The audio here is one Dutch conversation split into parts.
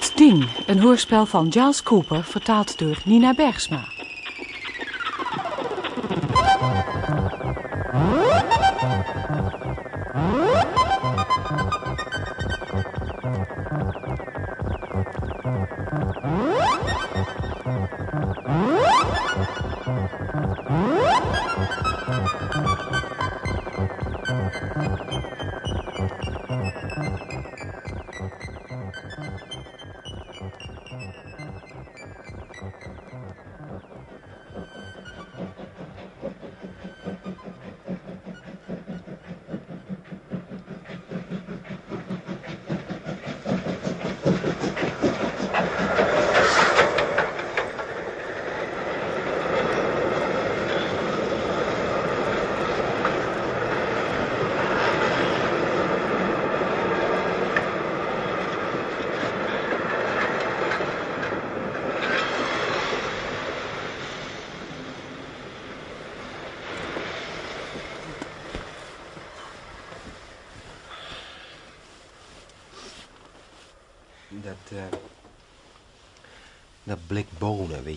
Het Ding, een hoorspel van Giles Cooper, vertaald door Nina Bergsma.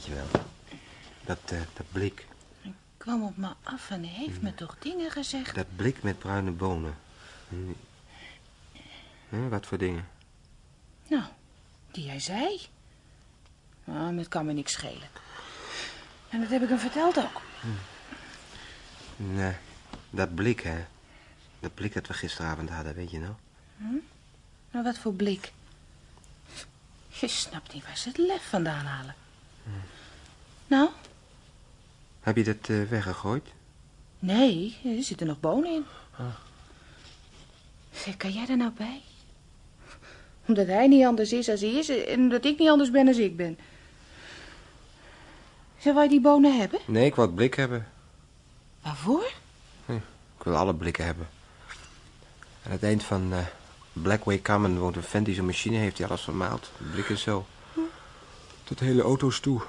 Weet je wel. Dat, eh, dat blik. kwam op me af en heeft me toch dingen gezegd. Dat blik met bruine bonen. Hm. Hm, wat voor dingen? Nou, die hij zei. Nou, het kan me niks schelen. En dat heb ik hem verteld ook. Nee, dat blik, hè. Dat blik dat we gisteravond hadden, weet je nou? Nou, wat voor blik. Je snapt niet waar ze het lef vandaan halen. Nou, Heb je dat eh, weggegooid? nee, er zitten nog bonen in. Zeg, kan jij er nou bij? Omdat hij niet anders is als hij is en omdat ik niet anders ben als ik ben. Zeg, wil je die bonen hebben? Nee, ik wou het blik hebben. Waarvoor? Ik wil alle blikken hebben. Aan het eind van eh Blackway Common woont een vent die zo'n machine heeft die alles vermaalt. Blikken zo. Tot hele auto's toe.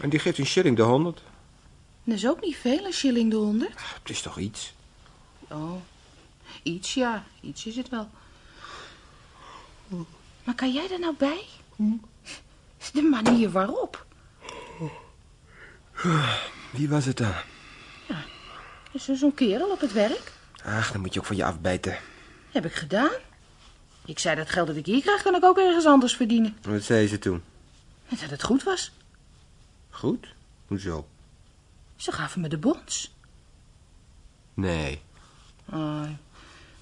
En die geeft een shilling de honderd. Dat is ook niet veel, een shilling de honderd. Het is toch iets? Oh, iets ja, iets is het wel. Maar kan jij er nou bij? De manier waarop. Wie was het dan? Is er zo'n kerel op het werk? Ach, dan moet je ook van je afbijten. Heb ik gedaan. Ik zei dat geld dat ik hier krijg, kan ik ook ergens anders verdienen. Wat zei ze toen? En dat het goed was. Goed? Hoezo? Ze gaven me de bons. Nee. Oh,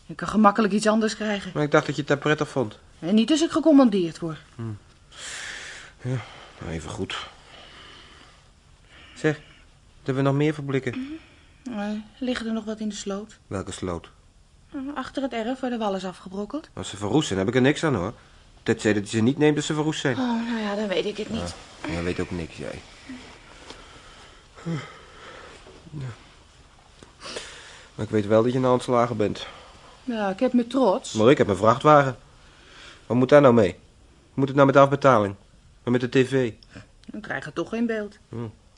ik kan gemakkelijk iets anders krijgen. Maar ik dacht dat je het daar prettig vond. En niet als ik gecommandeerd word. Nou, even goed. Zeg, hebben we nog meer voor blikken? Eh, liggen er nog wat in de sloot? Welke sloot? Eh, Achter het erf waar de wal is afgebrokkeld. Als ze verroest zijn, heb ik er niks aan hoor. Ted zei dat hij ze niet neemt als ze verroest zijn. Oh, nou ja, dan weet ik het niet. Jij weet ook niks, jij. Maar ik weet wel dat je een ontslagen bent. Ja, ik heb me trots. Maar ik heb een vrachtwagen. Wat moet daar nou mee? Moet het nou met afbetaling? Maar met de tv? Dan krijg je toch geen beeld.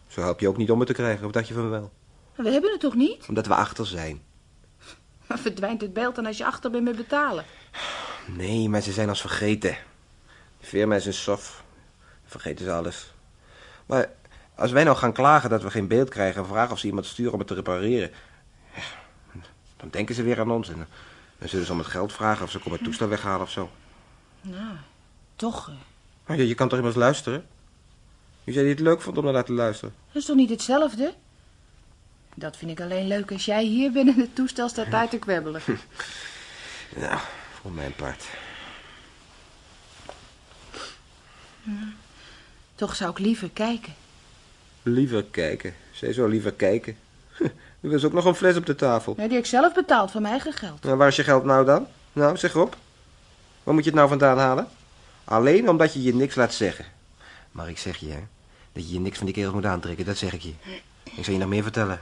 Zo help je ook niet om het te krijgen, of dacht je van wel? We hebben het toch niet? Omdat we achter zijn. Maar verdwijnt het beeld dan als je achter bent met betalen? Nee, maar ze zijn ons vergeten. De firma is een sof. Vergeten ze alles. Maar als wij nou gaan klagen dat we geen beeld krijgen... en vragen of ze iemand sturen om het te repareren... ja, dan denken ze weer aan ons. En dan zullen ze om het geld vragen of ze komen het toestel weghalen of zo. Nou, toch. Maar je, je kan toch immers luisteren? Je zei dat je het leuk vond om naar te luisteren. Dat is toch niet hetzelfde? Dat vind ik alleen leuk als jij hier bent en het toestel staat uit te kwebbelen. Nou, voor mijn part. Toch zou ik liever kijken. Liever kijken. Zij zou liever kijken. Er was ook nog een fles op de tafel. Nee, die heb ik zelf betaald van mijn eigen geld. Nou, waar is je geld nou dan? Nou, zeg op. Waar moet je het nou vandaan halen? Alleen omdat je je niks laat zeggen. Maar ik zeg je, hè, dat je je niks van die kerel moet aantrekken, dat zeg ik je. Ik zal je nog meer vertellen.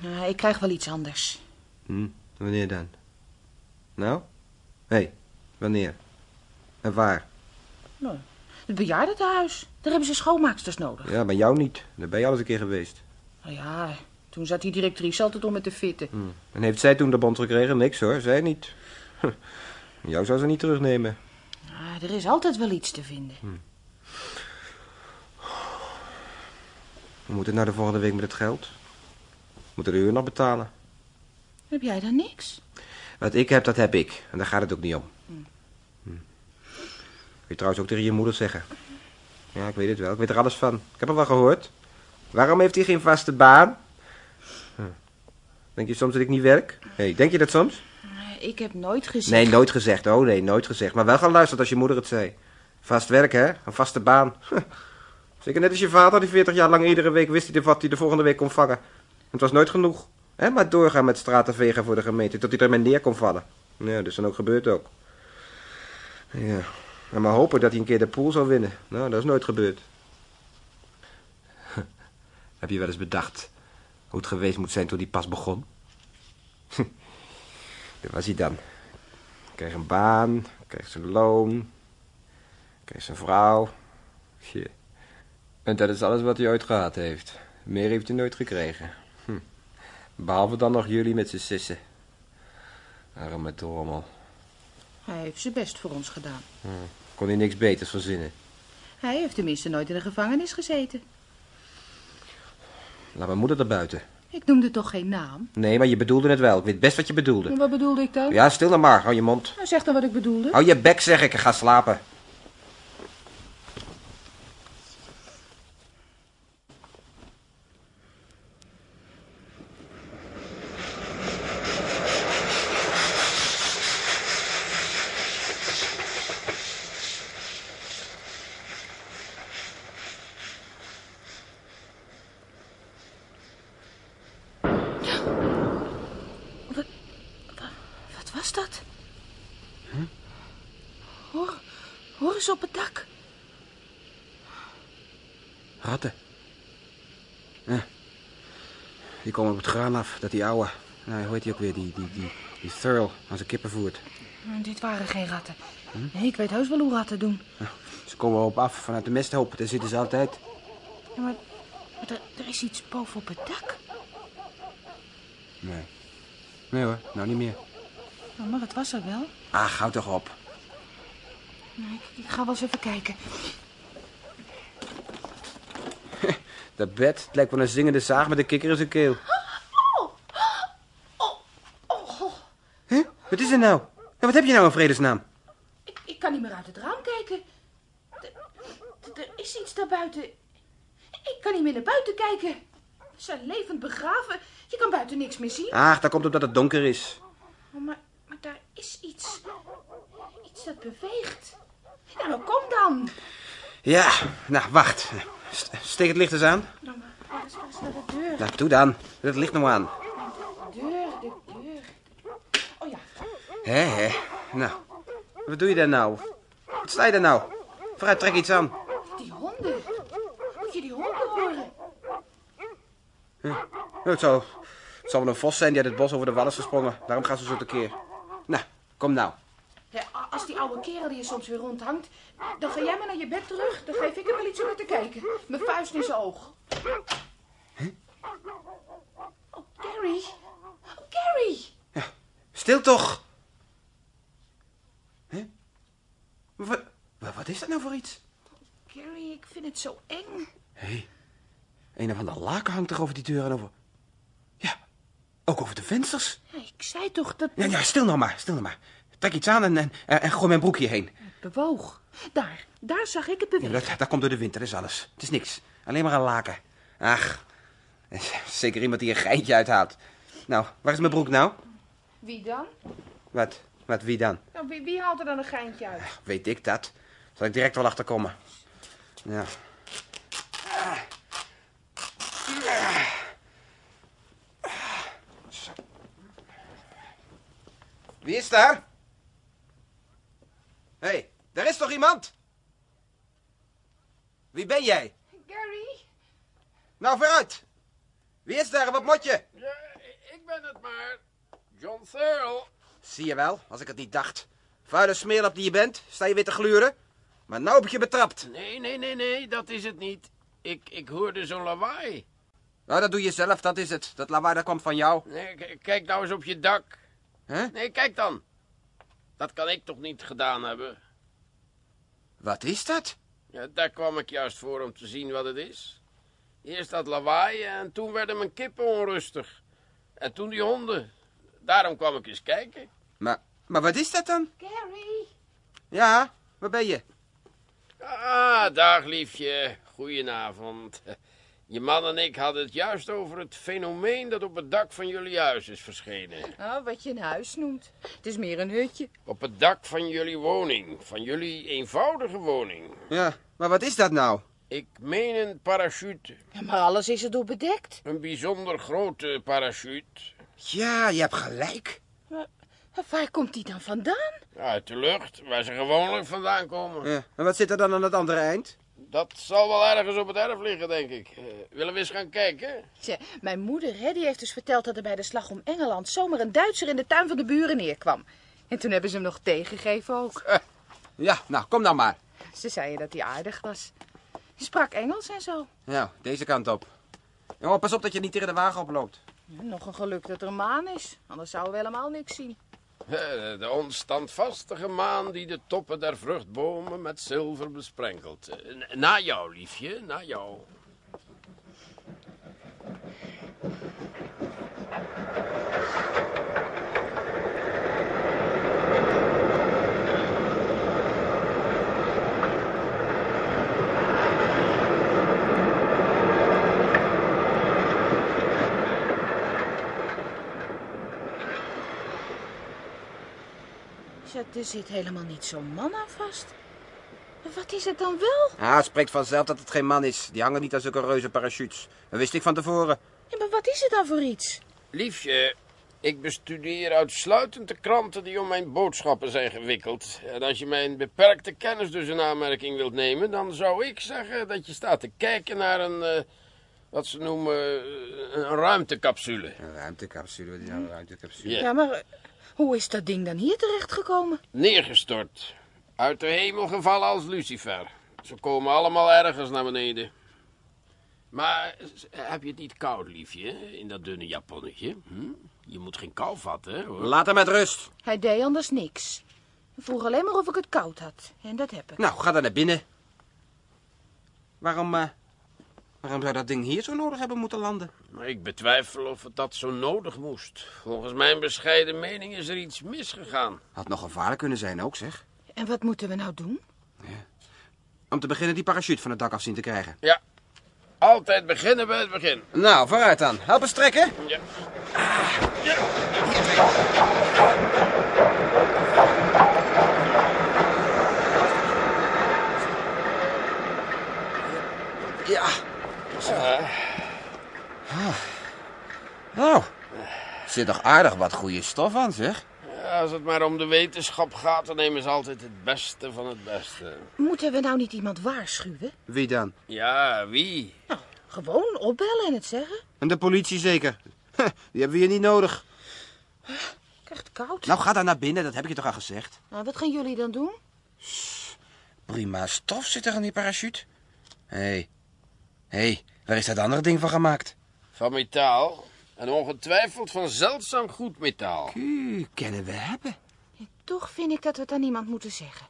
Nou, ik krijg wel iets anders. Hm, wanneer dan? Nou? Hé, hey, wanneer? En waar? Nou, het bejaardentehuis. Daar hebben ze schoonmaaksters nodig. Ja, bij jou niet. Daar ben je al eens een keer geweest. Nou ja, toen zat die directrice altijd om me te fitten. Hm. En heeft zij toen de bond gekregen? Niks hoor, zij niet. Jou zou ze niet terugnemen. Ah, Ja, er is altijd wel iets te vinden. We moeten naar de volgende week met het geld. Moeten de huur nog betalen. Heb jij dan niks? Wat ik heb, dat heb ik. En daar gaat het ook niet om. Hm. Kun je trouwens ook tegen je moeder zeggen. Ja, ik weet het wel. Ik weet er alles van. Ik heb er wel gehoord. Waarom heeft hij geen vaste baan? Hm. Denk je soms dat ik niet werk? hey, denk je dat soms? Ik heb nooit gezegd... Nee, nooit gezegd. Oh nee, nooit gezegd. Maar wel gaan luisteren als je moeder het zei. Vast werk, hè? Een vaste baan. Zeker net als je vader, die 40 jaar lang iedere week wist hij wat hij de volgende week kon vangen. Het was nooit genoeg. Hè? Maar doorgaan met straten vegen voor de gemeente, tot hij ermee neer kon vallen. Ja, dus dan ook gebeurt ook. Ja. En maar hopen dat hij een keer de pool zou winnen. Nou, dat is nooit gebeurd. Heb je wel eens bedacht hoe het geweest moet zijn toen hij pas begon? Daar was hij dan. Kreeg een baan, kreeg zijn loon, kreeg zijn vrouw. Tje. En dat is alles wat hij ooit gehad heeft. Meer heeft hij nooit gekregen. Hm. Behalve dan nog jullie met z'n sissen. Arme drommel. Hij heeft zijn best voor ons gedaan. Hm. Kon hij niks beters verzinnen. Hij heeft tenminste nooit in de gevangenis gezeten. Laat mijn moeder er buiten. Ik noemde toch geen naam? Nee, maar je bedoelde het wel. Ik weet best wat je bedoelde. En wat bedoelde ik dan? Ja, stil dan maar. Hou je mond. Nou, zeg dan wat ik bedoelde. Hou je bek, zeg ik. en Ga slapen. Wat was dat? Hoor, hoor eens op het dak. Ratten. Ja. Die komen op het graan af. Dat die ouwe... Nou, hoe heet die ook weer? Die, die, die, die Thurl aan zijn kippen voert. Hm, Dit waren geen ratten. Nee, ik weet heus wel hoe ratten doen. Nou, ze komen op af vanuit de mesthoop. Daar zitten ze altijd. Ja, maar maar er, er is iets boven op het dak. Nee. Nee hoor, nou niet meer. Nou, maar het was er wel. Ach, houd toch op. Nou, ik, ik ga wel eens even kijken. Dat bed, het lijkt wel een zingende zaag met een kikker in zijn keel. Hè? Wat is er nou? En wat heb je nou in vredesnaam? Ik, ik kan niet meer uit het raam kijken. Er- is iets daarbuiten. Ik kan niet meer naar buiten kijken. Ze zijn levend begraven. Je kan buiten niks meer zien. Ach, dat komt omdat het donker is. Oh, maar, maar daar is iets. Iets dat beweegt. Maar kom dan. Ja, nou, wacht. St- Steek het licht eens aan. Doe dan. Doe het licht nog aan. De deur, de deur. Oh ja, Hé, hé. Nou, wat doe je daar nou? Wat sta je daar nou? Vooruit, trek iets aan. die honden. Moet je die honden horen? Nou, het, zal, het zal wel een vos zijn die uit het bos over de wal is gesprongen. Daarom gaan ze zo tekeer. Nou, kom nou. Ja, als die oude kerel die je soms weer rondhangt, dan ga jij maar naar je bed terug. Dan geef ik hem wel iets om naar te kijken. Mijn vuist in zijn oog. Oh, Gary. Oh, Gary. Stil toch! Hè? Wat, wat, wat is dat nou voor iets? Gary, ik vind het zo eng. Hé, hey, een of ander laken hangt toch over die deur en over... Ja, ook over de vensters. Ja, ik zei toch dat Ja, ja, stil nou maar, stil nou maar. Trek iets aan en, en, en, en gooi mijn broekje heen. het bewoog. Daar, daar zag ik het Ja, bewegen. dat, dat komt door de wind, dat is alles. Het is niks. Alleen maar een laken. Ach, zeker iemand die een geintje uithaalt. Nou, waar is mijn broek nou? Wie dan? Wat? Wat, wie dan? Nou, wie, wie haalt er dan een geintje uit? Weet ik dat? Zal ik direct wel achterkomen. Ja. Zo. Wie is daar? Hé, hey, daar is toch iemand? Wie ben jij? Gary? Nou, vooruit. Wie is daar wat moet je? Ja, ik ben het maar. John Thurl. Zie je wel, als ik het niet dacht. Vuile smeerlap die je bent, sta je weer te gluren. Maar nou heb ik je betrapt. Nee, nee, nee, nee, dat is het niet. Ik, ik hoorde zo'n lawaai. Nou, dat doe je zelf, dat is het. Dat lawaai dat kwam van jou. Nee, kijk nou eens op je dak. Hè? Nee, kijk dan. Dat kan ik toch niet gedaan hebben? Wat is dat? Ja, daar kwam ik juist voor om te zien wat het is. Eerst dat lawaai en toen werden mijn kippen onrustig. En toen die honden. Daarom kwam ik eens kijken. Maar, maar wat is dat dan? Gary. Ja, waar ben je? Ah, dag liefje. Goedenavond. Je man en ik hadden het juist over het fenomeen dat op het dak van jullie huis is verschenen. Nou, wat je een huis noemt. Het is meer een hutje. Op het dak van jullie woning. Van jullie eenvoudige woning. Ja, maar wat is dat nou? Ik meen een parachute. Ja, maar alles is erdoor bedekt. Een bijzonder grote parachute. Ja, je hebt gelijk. Maar waar komt die dan vandaan? Uit de lucht, waar ze gewoonlijk vandaan komen. Ja, en wat zit er dan aan het andere eind? Dat zal wel ergens op het erf liggen, denk ik. Eh, willen we eens gaan kijken? Tja, mijn moeder hè, die heeft dus verteld dat er bij de slag om Engeland zomaar een Duitser in de tuin van de buren neerkwam. En toen hebben ze hem nog tegengegeven ook. Ja, nou, kom dan maar. Ze zeiden dat hij aardig was. Hij sprak Engels en zo. Nou, deze kant op. Jongen, pas op dat je niet tegen de wagen oploopt. Ja, nog een geluk dat er een maan is. Anders zouden we helemaal niks zien. De onstandvastige maan die de toppen der vruchtbomen met zilver besprenkelt. Na jou, liefje, na jou. Er zit helemaal niet zo'n man aan vast. Maar Wat is het dan wel? Ah, het spreekt vanzelf dat het geen man is. Die hangen niet aan zulke reuze parachutes. Dat wist ik van tevoren. Ja, maar wat is het dan voor iets? Liefje, ik bestudeer uitsluitend de kranten die om mijn boodschappen zijn gewikkeld. En als je mijn beperkte kennis dus in aanmerking wilt nemen, dan zou ik zeggen dat je staat te kijken naar een, eh, wat ze noemen, eh, een ruimtecapsule. Een ruimtecapsule, wat is nou een ruimtecapsule? Ja. Ja, maar hoe is dat ding dan hier terechtgekomen? Neergestort. Uit de hemel gevallen als Lucifer. Ze komen allemaal ergens naar beneden. Maar heb je het niet koud, liefje, in dat dunne japonnetje? Hm? Je moet geen kou vatten, hè, hoor. Laat hem met rust. Hij deed anders niks. Hij vroeg alleen maar of ik het koud had. En dat heb ik. Nou, ga dan naar binnen. Waarom, eh, waarom zou dat ding hier zo nodig hebben moeten landen? Maar ik betwijfel of het dat zo nodig moest. Volgens mijn bescheiden mening is er iets misgegaan. Had nog gevaarlijk kunnen zijn ook, zeg. En wat moeten we nou doen? Om te beginnen die parachute van het dak af zien te krijgen. Ja, altijd beginnen bij het begin. Nou, vooruit dan. Help eens trekken. Ja. Ja. Zo. Nou, zit toch aardig wat goede stof aan, zeg. Ja, Als het maar om de wetenschap gaat, dan nemen ze altijd het beste van het beste. Moeten we nou niet iemand waarschuwen? Wie dan? Ja, wie? Nou, gewoon opbellen en het zeggen. En de politie zeker. Die hebben we hier niet nodig. Ik krijg het koud. Nou, ga dan naar binnen, dat heb ik je toch al gezegd. Nou, wat gaan jullie dan doen? Prima stof zit er aan die parachute. Hé, hey. hé, hey, waar is dat andere ding van gemaakt? Van metaal. En ongetwijfeld van zeldzaam goed metaal. U, kennen we hebben. Toch vind ik dat we het aan iemand moeten zeggen.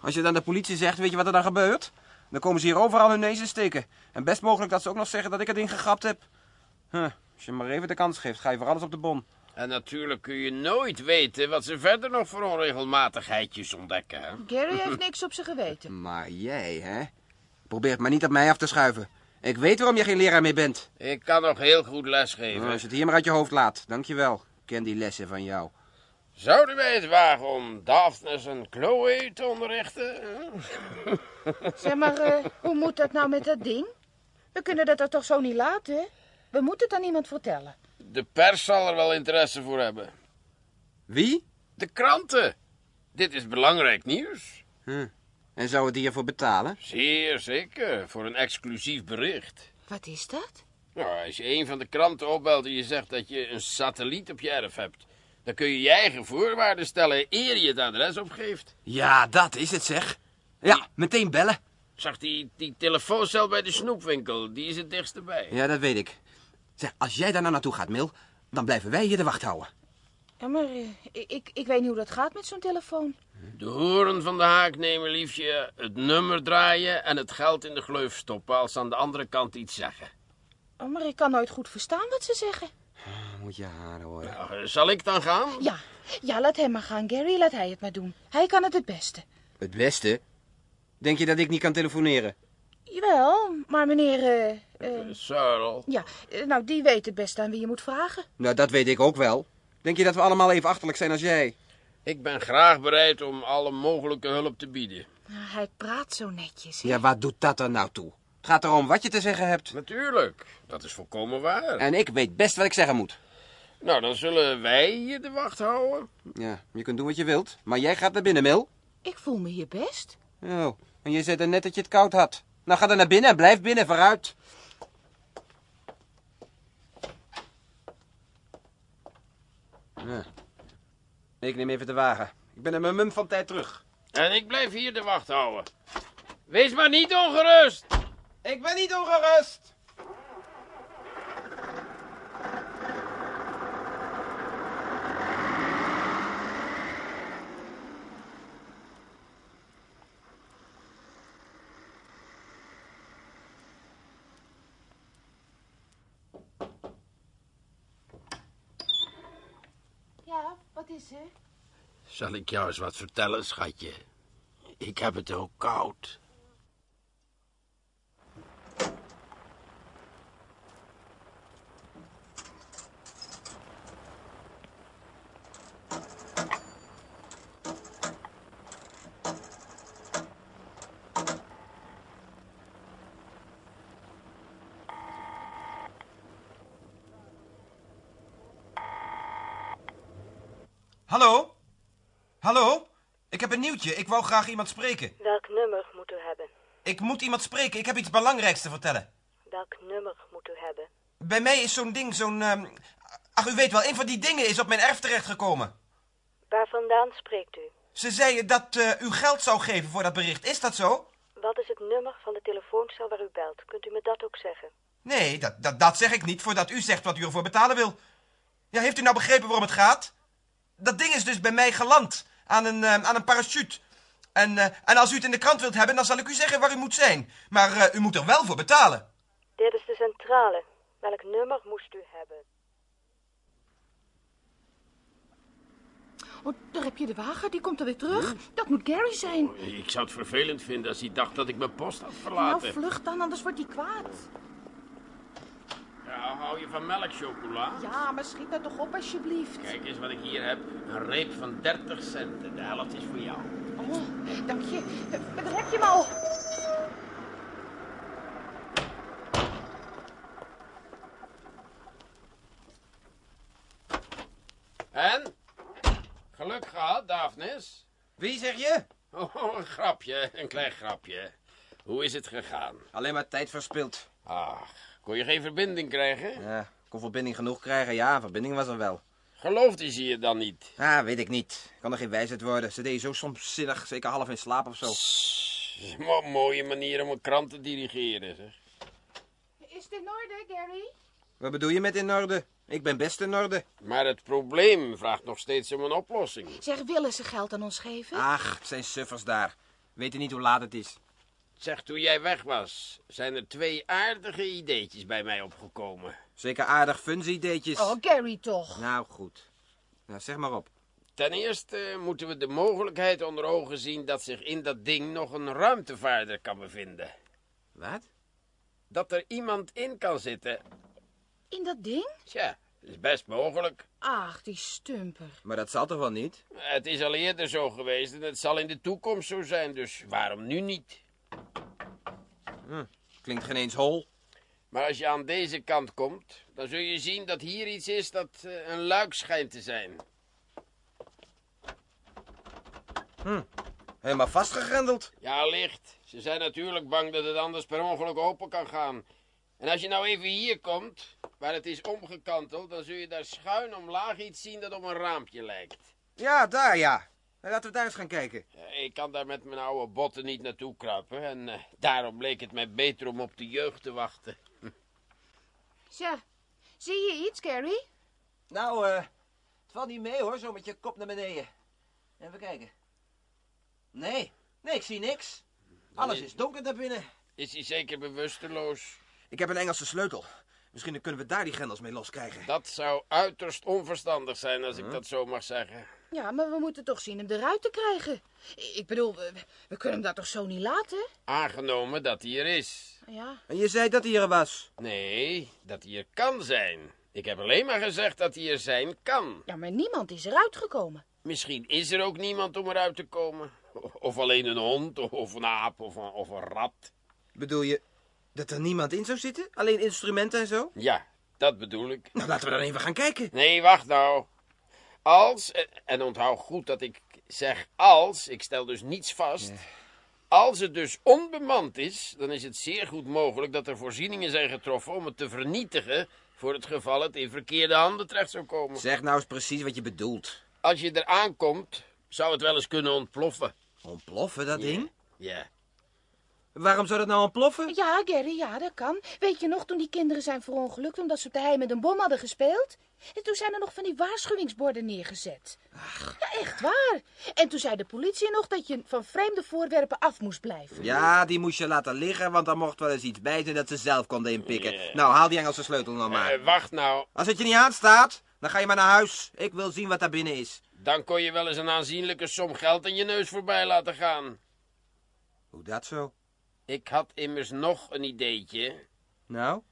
Als je dan de politie zegt, weet je wat er dan gebeurt? Dan komen ze hier overal hun neus in steken. En best mogelijk dat ze ook nog zeggen dat ik het ding gegrapt heb. Huh, als je maar even de kans geeft, ga je voor alles op de bon. En natuurlijk kun je nooit weten wat ze verder nog voor onregelmatigheidjes ontdekken. Hè? Gary heeft niks op zijn geweten. Maar jij, hè? Probeer het maar niet op mij af te schuiven. Ik weet waarom je geen leraar meer bent. Ik kan nog heel goed lesgeven. Nou, als je het hier maar uit je hoofd laat, dankjewel. Ik ken die lessen van jou. Zouden wij het wagen om Daphnes en Chloe te onderrichten? Zeg maar, eh, hoe moet dat nou met dat ding? We kunnen dat er toch zo niet laten, hè? We moeten het aan iemand vertellen. De pers zal er wel interesse voor hebben. Wie? De kranten. Dit is belangrijk nieuws. Huh. En zou het die ervoor betalen? Zeer zeker, voor een exclusief bericht. Wat is dat? Nou, als je een van de kranten opbelt en je zegt dat je een satelliet op je erf hebt... dan kun je je eigen voorwaarden stellen eer je het adres opgeeft. Ja, dat is het zeg. Ja, meteen bellen. Zag die, die telefooncel bij de snoepwinkel, die is het dichtst bij. Ja, dat weet ik. Zeg, als jij daar nou naartoe gaat, Mil, dan blijven wij hier de wacht houden. Ja, maar eh, ik, ik, ik weet niet hoe dat gaat met zo'n telefoon. De horen van de haak nemen, liefje, het nummer draaien en het geld in de gleuf stoppen als ze aan de andere kant iets zeggen. Oh, maar ik kan nooit goed verstaan wat ze zeggen. Moet je haren horen. Nou, zal ik dan gaan? Ja, ja, laat hem maar gaan, Gary. Laat hij het maar doen. Hij kan het het beste. Het beste? Denk je dat ik niet kan telefoneren? Jawel, maar meneer... eh, eh, Sarel. ja, nou, die weet het beste aan wie je moet vragen. Nou, dat weet ik ook wel. Denk je dat we allemaal even achterlijk zijn als jij? Ik ben graag bereid om alle mogelijke hulp te bieden. Nou, hij praat zo netjes. hè? Ja, wat doet dat er nou toe? Het gaat erom wat je te zeggen hebt. Natuurlijk, dat is volkomen waar. En ik weet best wat ik zeggen moet. Nou, dan zullen wij hier de wacht houden. Ja, je kunt doen wat je wilt. Maar jij gaat naar binnen, Mil. Ik voel me hier best. Oh, en je zei er net dat je het koud had. Nou, ga dan naar binnen en blijf binnen, vooruit. Ja. Ik neem even de wagen. Ik ben in mijn mum van tijd terug. En ik blijf hier de wacht houden. Wees maar niet ongerust. Ik ben niet ongerust. Ja, wat is er? Zal ik jou eens wat vertellen, schatje? Ik heb het ook koud. Hallo? Hallo? Ik wou graag iemand spreken. Welk nummer moet u hebben? Ik moet iemand spreken. Ik heb iets belangrijks te vertellen. Welk nummer moet u hebben? Bij mij is zo'n ding, zo'n... ehm, Ach, u weet wel, een van die dingen is op mijn erf terechtgekomen. Waar vandaan spreekt u? Ze zeiden dat eh, u geld zou geven voor dat bericht. Is dat zo? Wat is het nummer van de telefooncel waar u belt? Kunt u me dat ook zeggen? Nee, dat, dat, dat zeg ik niet voordat u zegt wat u ervoor betalen wil. Ja, heeft u nou begrepen waarom het gaat? Dat ding is dus bij mij geland. Aan een, eh, aan een parachute. En, eh, en als u het in de krant wilt hebben, dan zal ik u zeggen waar u moet zijn. Maar eh, u moet er wel voor betalen. Dit is de centrale. Welk nummer moest u hebben? Oh, daar heb je de wagen. Die komt alweer terug. Dat moet Gary zijn. Ik zou het vervelend vinden als hij dacht dat ik mijn post had Nou, verlaten. vlucht dan, anders wordt hij kwaad. Ja, hou je van melkchocola? Ja, maar schiet dat toch op alsjeblieft. Kijk eens wat ik hier heb. Een reep van 30 cent. De helft is voor jou. Oh, dank je. Eh, Daar heb je hem al. En? Geluk gehad, Daphnis? Wie zeg je? Oh, een grapje. Een klein grapje. Hoe is het gegaan? Alleen maar tijd verspild. Ach, kon je geen verbinding krijgen? Ja, ik kon verbinding genoeg krijgen. Ja, verbinding was er wel. Geloofde ze je dan niet? Ah, weet ik niet. Kan er geen wijsheid worden. Ze deed zo stomzinnig, zeker half in slaap of zo. Mo- mooie manier om een krant te dirigeren, zeg. Is het in orde, Gary? Wat bedoel je met in orde? Ik ben best in orde. Maar het probleem vraagt nog steeds om een oplossing. Zeg, willen ze geld aan ons geven? Ach, het zijn suffers daar. Weten niet hoe laat het is. Zeg, toen jij weg was, zijn er twee aardige ideetjes bij mij opgekomen. Zeker aardig funzy-ideetjes. Oh, Gary toch. Nou, goed. Nou, zeg maar op. Ten eerste moeten we de mogelijkheid onder ogen zien dat zich in dat ding nog een ruimtevaarder kan bevinden. Wat? Dat er iemand in kan zitten. In dat ding? Tja, dat is best mogelijk. Ach, die stumper. Maar dat zal toch wel niet? Het is al eerder zo geweest en het zal in de toekomst zo zijn, dus waarom nu niet? Klinkt geen eens hol. Maar als je aan deze kant komt, dan zul je zien dat hier iets is dat eh, een luik schijnt te zijn. Helemaal vastgegrendeld. Ja, licht. Ze zijn natuurlijk bang dat het anders per ongeluk open kan gaan. En als je nou even hier komt, waar het is omgekanteld, dan zul je daar schuin omlaag iets zien dat op een raampje lijkt. Ja, daar ja. Laten we daar eens gaan kijken. Eh, Ik kan daar met mijn oude botten niet naartoe kruipen en eh, daarom bleek het mij beter om op de jeugd te wachten. Zeg, zie je iets, Gary? Nou, eh, Het valt niet mee hoor, zo met je kop naar beneden. Even kijken. Nee, nee, ik zie niks. Alles is donker daar binnen. Is hij zeker bewusteloos? Ik heb een Engelse sleutel. Misschien kunnen we daar die grendels mee loskrijgen. Dat zou uiterst onverstandig zijn, als ik dat zo mag zeggen. Ja, maar we moeten toch zien hem eruit te krijgen. Ik bedoel, we, we kunnen hem daar toch zo niet laten? Aangenomen dat hij er is. Ja. En je zei dat hij er was. Nee, dat hij er kan zijn. Ik heb alleen maar gezegd dat hij er zijn kan. Ja, maar niemand is eruit gekomen. Misschien is er ook niemand om eruit te komen. Of alleen een hond, of een aap, of een, of een rat. Bedoel je dat er niemand in zou zitten? Alleen instrumenten en zo? Ja, dat bedoel ik. Nou, laten we dan even gaan kijken. Nee, wacht nou. Als, en- onthoud goed dat ik zeg als, ik stel dus niets vast. Als het dus onbemand is, dan is het zeer goed mogelijk dat er voorzieningen zijn getroffen om het te vernietigen voor het geval het in verkeerde handen terecht zou komen. Zeg nou eens precies wat je bedoelt. Als je eraan komt, zou het wel eens kunnen ontploffen. Ontploffen, dat ding? Ja. Waarom zou dat nou ontploffen? Ja, Gary, ja, dat kan. Weet je nog, toen die kinderen zijn verongelukt omdat ze op de hei met een bom hadden gespeeld? En toen zijn er nog van die waarschuwingsborden neergezet. Ja, echt waar. En toen zei de politie nog dat je van vreemde voorwerpen af moest blijven. Ja, die moest je laten liggen, want er mocht wel eens iets bij zijn dat ze zelf konden inpikken. Nou, haal die Engelse sleutel nou maar. Eh, wacht nou, Als het je niet aanstaat, dan ga je maar naar huis. Ik wil zien wat daar binnen is. dan kon je wel eens een aanzienlijke som geld in je neus voorbij laten gaan. Hoe dat zo? Ik had immers nog een ideetje. Nou?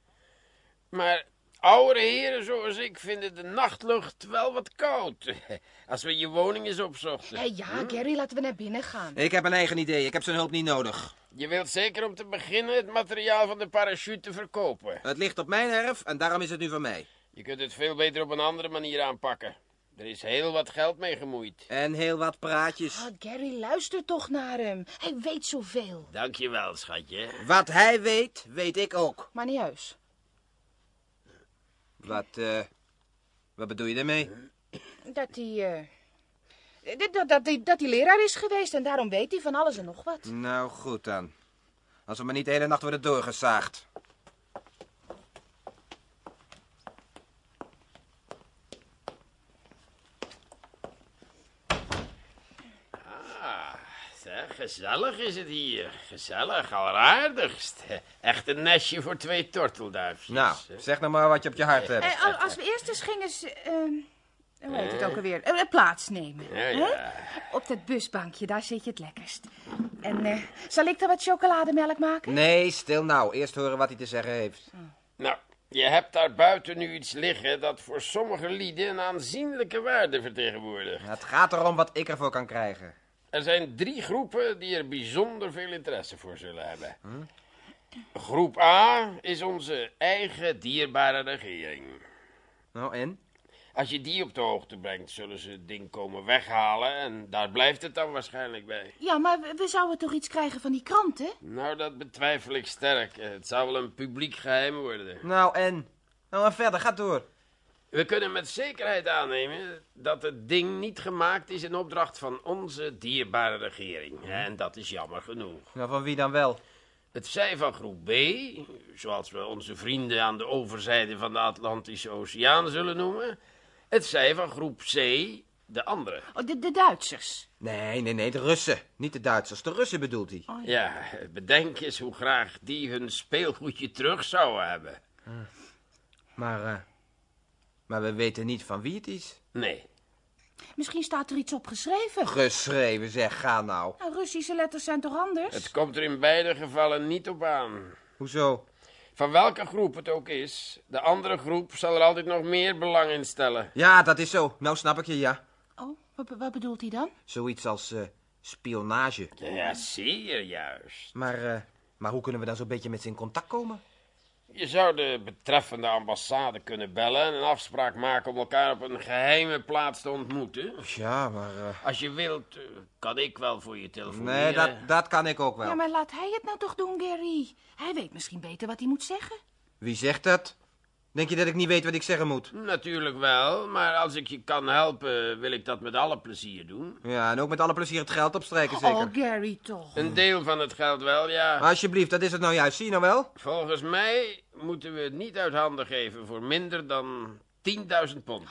Maar oudere heren zoals ik vinden de nachtlucht wel wat koud. Als we je woning eens opzochten. Hé, ja, Gary, laten we naar binnen gaan. Ik heb een eigen idee. Ik heb zijn hulp niet nodig. Je wilt zeker om te beginnen het materiaal van de parachute verkopen. Het ligt op mijn erf en daarom is het nu van mij. Je kunt het veel beter op een andere manier aanpakken. Er is heel wat geld mee gemoeid. En heel wat praatjes. Ah, Gary, luister toch naar hem. Hij weet zoveel. Dankjewel, schatje. Wat hij weet, weet ik ook. Maar niet heus. Wat, eh... Wat bedoel je daarmee? Dat hij... eh, dat, dat, dat, hij- dat hij leraar is geweest en daarom weet hij van alles en nog wat. Nou, goed dan. Als we maar niet de hele nacht worden doorgezaagd. Ah, zeg, gezellig is het hier. Gezellig, alleraardigst. Echt een nestje voor twee tortelduifjes. Nou, zeg nou maar wat je op je hart hebt. Eh, al- als we eerst eens gingen... ze, eh, hoe heet het ook alweer? Eh, plaatsnemen. Ja, hè? ja. Op dat busbankje, daar zit je het lekkerst. En eh, zal ik er wat chocolademelk maken? Nee, stil nou. Eerst horen wat hij te zeggen heeft. Nou, je hebt daar buiten nu iets liggen dat voor sommige lieden een aanzienlijke waarde vertegenwoordigt. Het gaat erom wat ik ervoor kan krijgen. Er zijn drie groepen die er bijzonder veel interesse voor zullen hebben. Groep A is onze eigen dierbare regering. Nou, en? Als je die op de hoogte brengt, zullen ze het ding komen weghalen en daar blijft het dan waarschijnlijk bij. Ja, maar we, we zouden toch iets krijgen van die krant, hè? Nou, dat betwijfel ik sterk. Het zou wel een publiek geheim worden. Nou, en? Nou, en verder, ga door. We kunnen met zekerheid aannemen dat het ding niet gemaakt is in opdracht van onze dierbare regering. En dat is jammer genoeg. Nou, van wie dan wel? Het zij van groep B, zoals we onze vrienden aan de overzijde van de Atlantische Oceaan zullen noemen. Het zij van groep C, de andere. Oh, de, de Duitsers. Nee, nee, nee, de Russen. Niet de Duitsers, de Russen bedoelt hij. Ja, bedenk eens hoe graag die hun speelgoedje terug zouden hebben. Maar, eh... Maar we weten niet van wie het is. Nee, Misschien staat er iets op geschreven. Geschreven, zeg, ga nou. Nou, Russische letters zijn toch anders? het komt er in beide gevallen niet op aan. Hoezo? Van welke groep het ook is, de andere groep zal er altijd nog meer belang in stellen. Ja, dat is zo. Nou snap ik je, ja. Oh, wat, wat bedoelt hij dan? Zoiets als eh, spionage. Ja, zeer juist. Maar, eh, maar hoe kunnen we dan zo'n beetje met ze in contact komen? Je zou de betreffende ambassade kunnen bellen en een afspraak maken om elkaar op een geheime plaats te ontmoeten. Ja, maar... eh, Als je wilt, eh, kan ik wel voor je telefoneren. nee, dat, dat kan ik ook wel. Ja, maar laat hij het nou toch doen, Gary. Hij weet misschien beter wat hij moet zeggen. Wie zegt dat? Denk je dat ik niet weet wat ik zeggen moet? Natuurlijk wel, maar als ik je kan helpen, wil ik dat met alle plezier doen. Ja, en ook met alle plezier het geld opstrijken, zeker. Oh, Gary toch. Een deel van het geld wel, ja. Alsjeblieft, dat is het nou juist. Zie je nou wel? Volgens mij moeten we het niet uit handen geven voor minder dan 10.000 pond.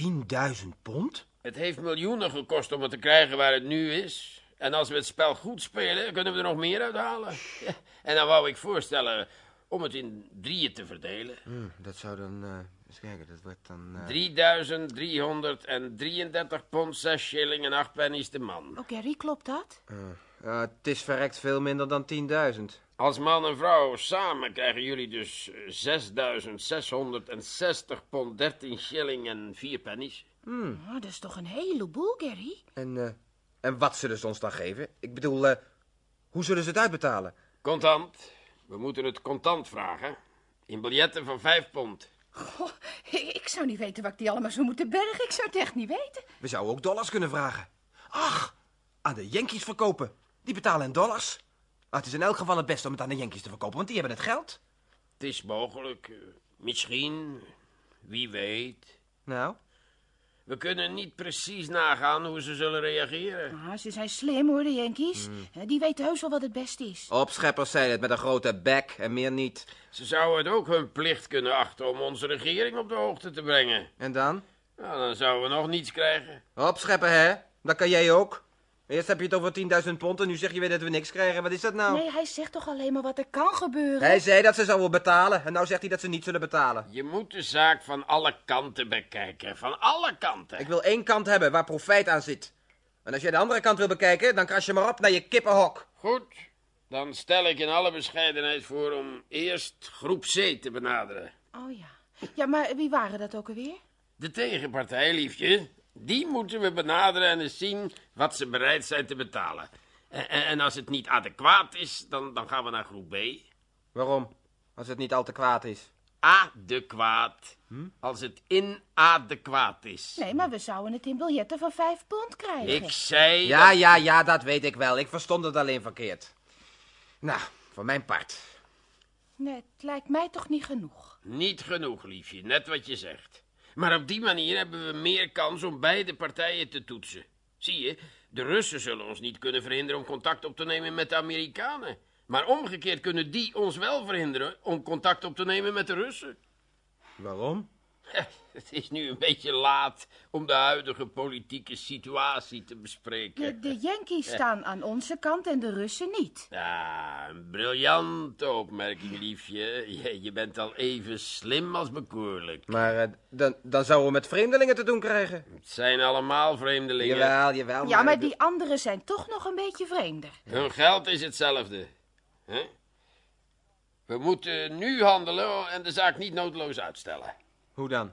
10.000 pond? Het heeft miljoenen gekost om het te krijgen waar het nu is. En als we het spel goed spelen, kunnen we er nog meer uithalen. Ja, En dan wou ik voorstellen om het in drieën te verdelen. Hm, dat zou dan... eh eens kijken, dat wordt dan... eh, 3333 pond, 6 shilling en 8 pennies de man. Oh, Gary, klopt dat? eh, het is verrekt veel minder dan 10.000. Als man en vrouw samen krijgen jullie dus eh, 6660 pond, 13 shilling en 4 pennies. Oh, dat is toch een heleboel, Gary? En, eh, en wat zullen ze ons dan geven? Ik bedoel, eh, hoe zullen ze het uitbetalen? Contant. We moeten het contant vragen. In biljetten van 5 pond. Goh, ik zou niet weten wat ik die allemaal zou moeten bergen. Ik zou het echt niet weten. We zouden ook dollars kunnen vragen. Ach, aan de Yankees verkopen. Die betalen in dollars. Maar het is in elk geval het beste om het aan de Yankees te verkopen, want die hebben het geld. Het is mogelijk. eh, Misschien. Wie weet. Nou, We kunnen niet precies nagaan hoe ze zullen reageren. Ah, ze zijn slim, hoor, de Yankees. Eh, Die weten heus wel wat het beste is. opscheppers zijn het met een grote bek en meer niet. Ze zouden het ook hun plicht kunnen achten om onze regering op de hoogte te brengen. En dan? Nou, dan zouden we nog niets krijgen. Opscheppen, hè? Dat kan jij ook. Eerst heb je het over 10.000 pond en nu zeg je weer dat we niks krijgen. Wat is dat nou? Nee, hij zegt toch alleen maar wat er kan gebeuren? Hij zei dat ze zouden betalen en nou zegt hij dat ze niet zullen betalen. Je moet de zaak van alle kanten bekijken. Van alle kanten. Ik wil één kant hebben waar profijt aan zit. En als jij de andere kant wil bekijken, dan kras je maar op naar je kippenhok. Goed. Dan stel ik in alle bescheidenheid voor om eerst groep C te benaderen. Oh ja. Ja, maar wie waren dat ook alweer? De tegenpartij, liefje, die moeten we benaderen en eens zien wat ze bereid zijn te betalen. En, en- en als het niet adequaat is, dan, dan gaan we naar groep B. Waarom? Als het niet al te kwaad is. Adequaat. Als het inadequaat is. Nee, maar we zouden het in biljetten van vijf pond krijgen. Ik zei... Ja, dat- ja, ja, dat weet ik wel. Ik verstond het alleen verkeerd. Nou, voor mijn part. Nee, het lijkt mij toch niet genoeg. Niet genoeg, liefje, net wat je zegt. Maar op die manier hebben we meer kans om beide partijen te toetsen. Zie je, de Russen zullen ons niet kunnen verhinderen om contact op te nemen met de Amerikanen. Maar omgekeerd kunnen die ons wel verhinderen om contact op te nemen met de Russen. Waarom? Het is nu een beetje laat om de huidige politieke situatie te De, bespreken. de Yankees staan aan onze kant en de Russen niet. Ja, een briljante opmerking, liefje. Je, je bent al even slim als bekoorlijk. Maar eh, dan, dan zouden we met vreemdelingen te doen krijgen. Het zijn allemaal vreemdelingen. Jawel, jawel. Ja, maar die anderen zijn toch nog een beetje vreemder. Hun geld is hetzelfde. hè? We moeten nu handelen en de zaak niet noodloos uitstellen. Hoe dan?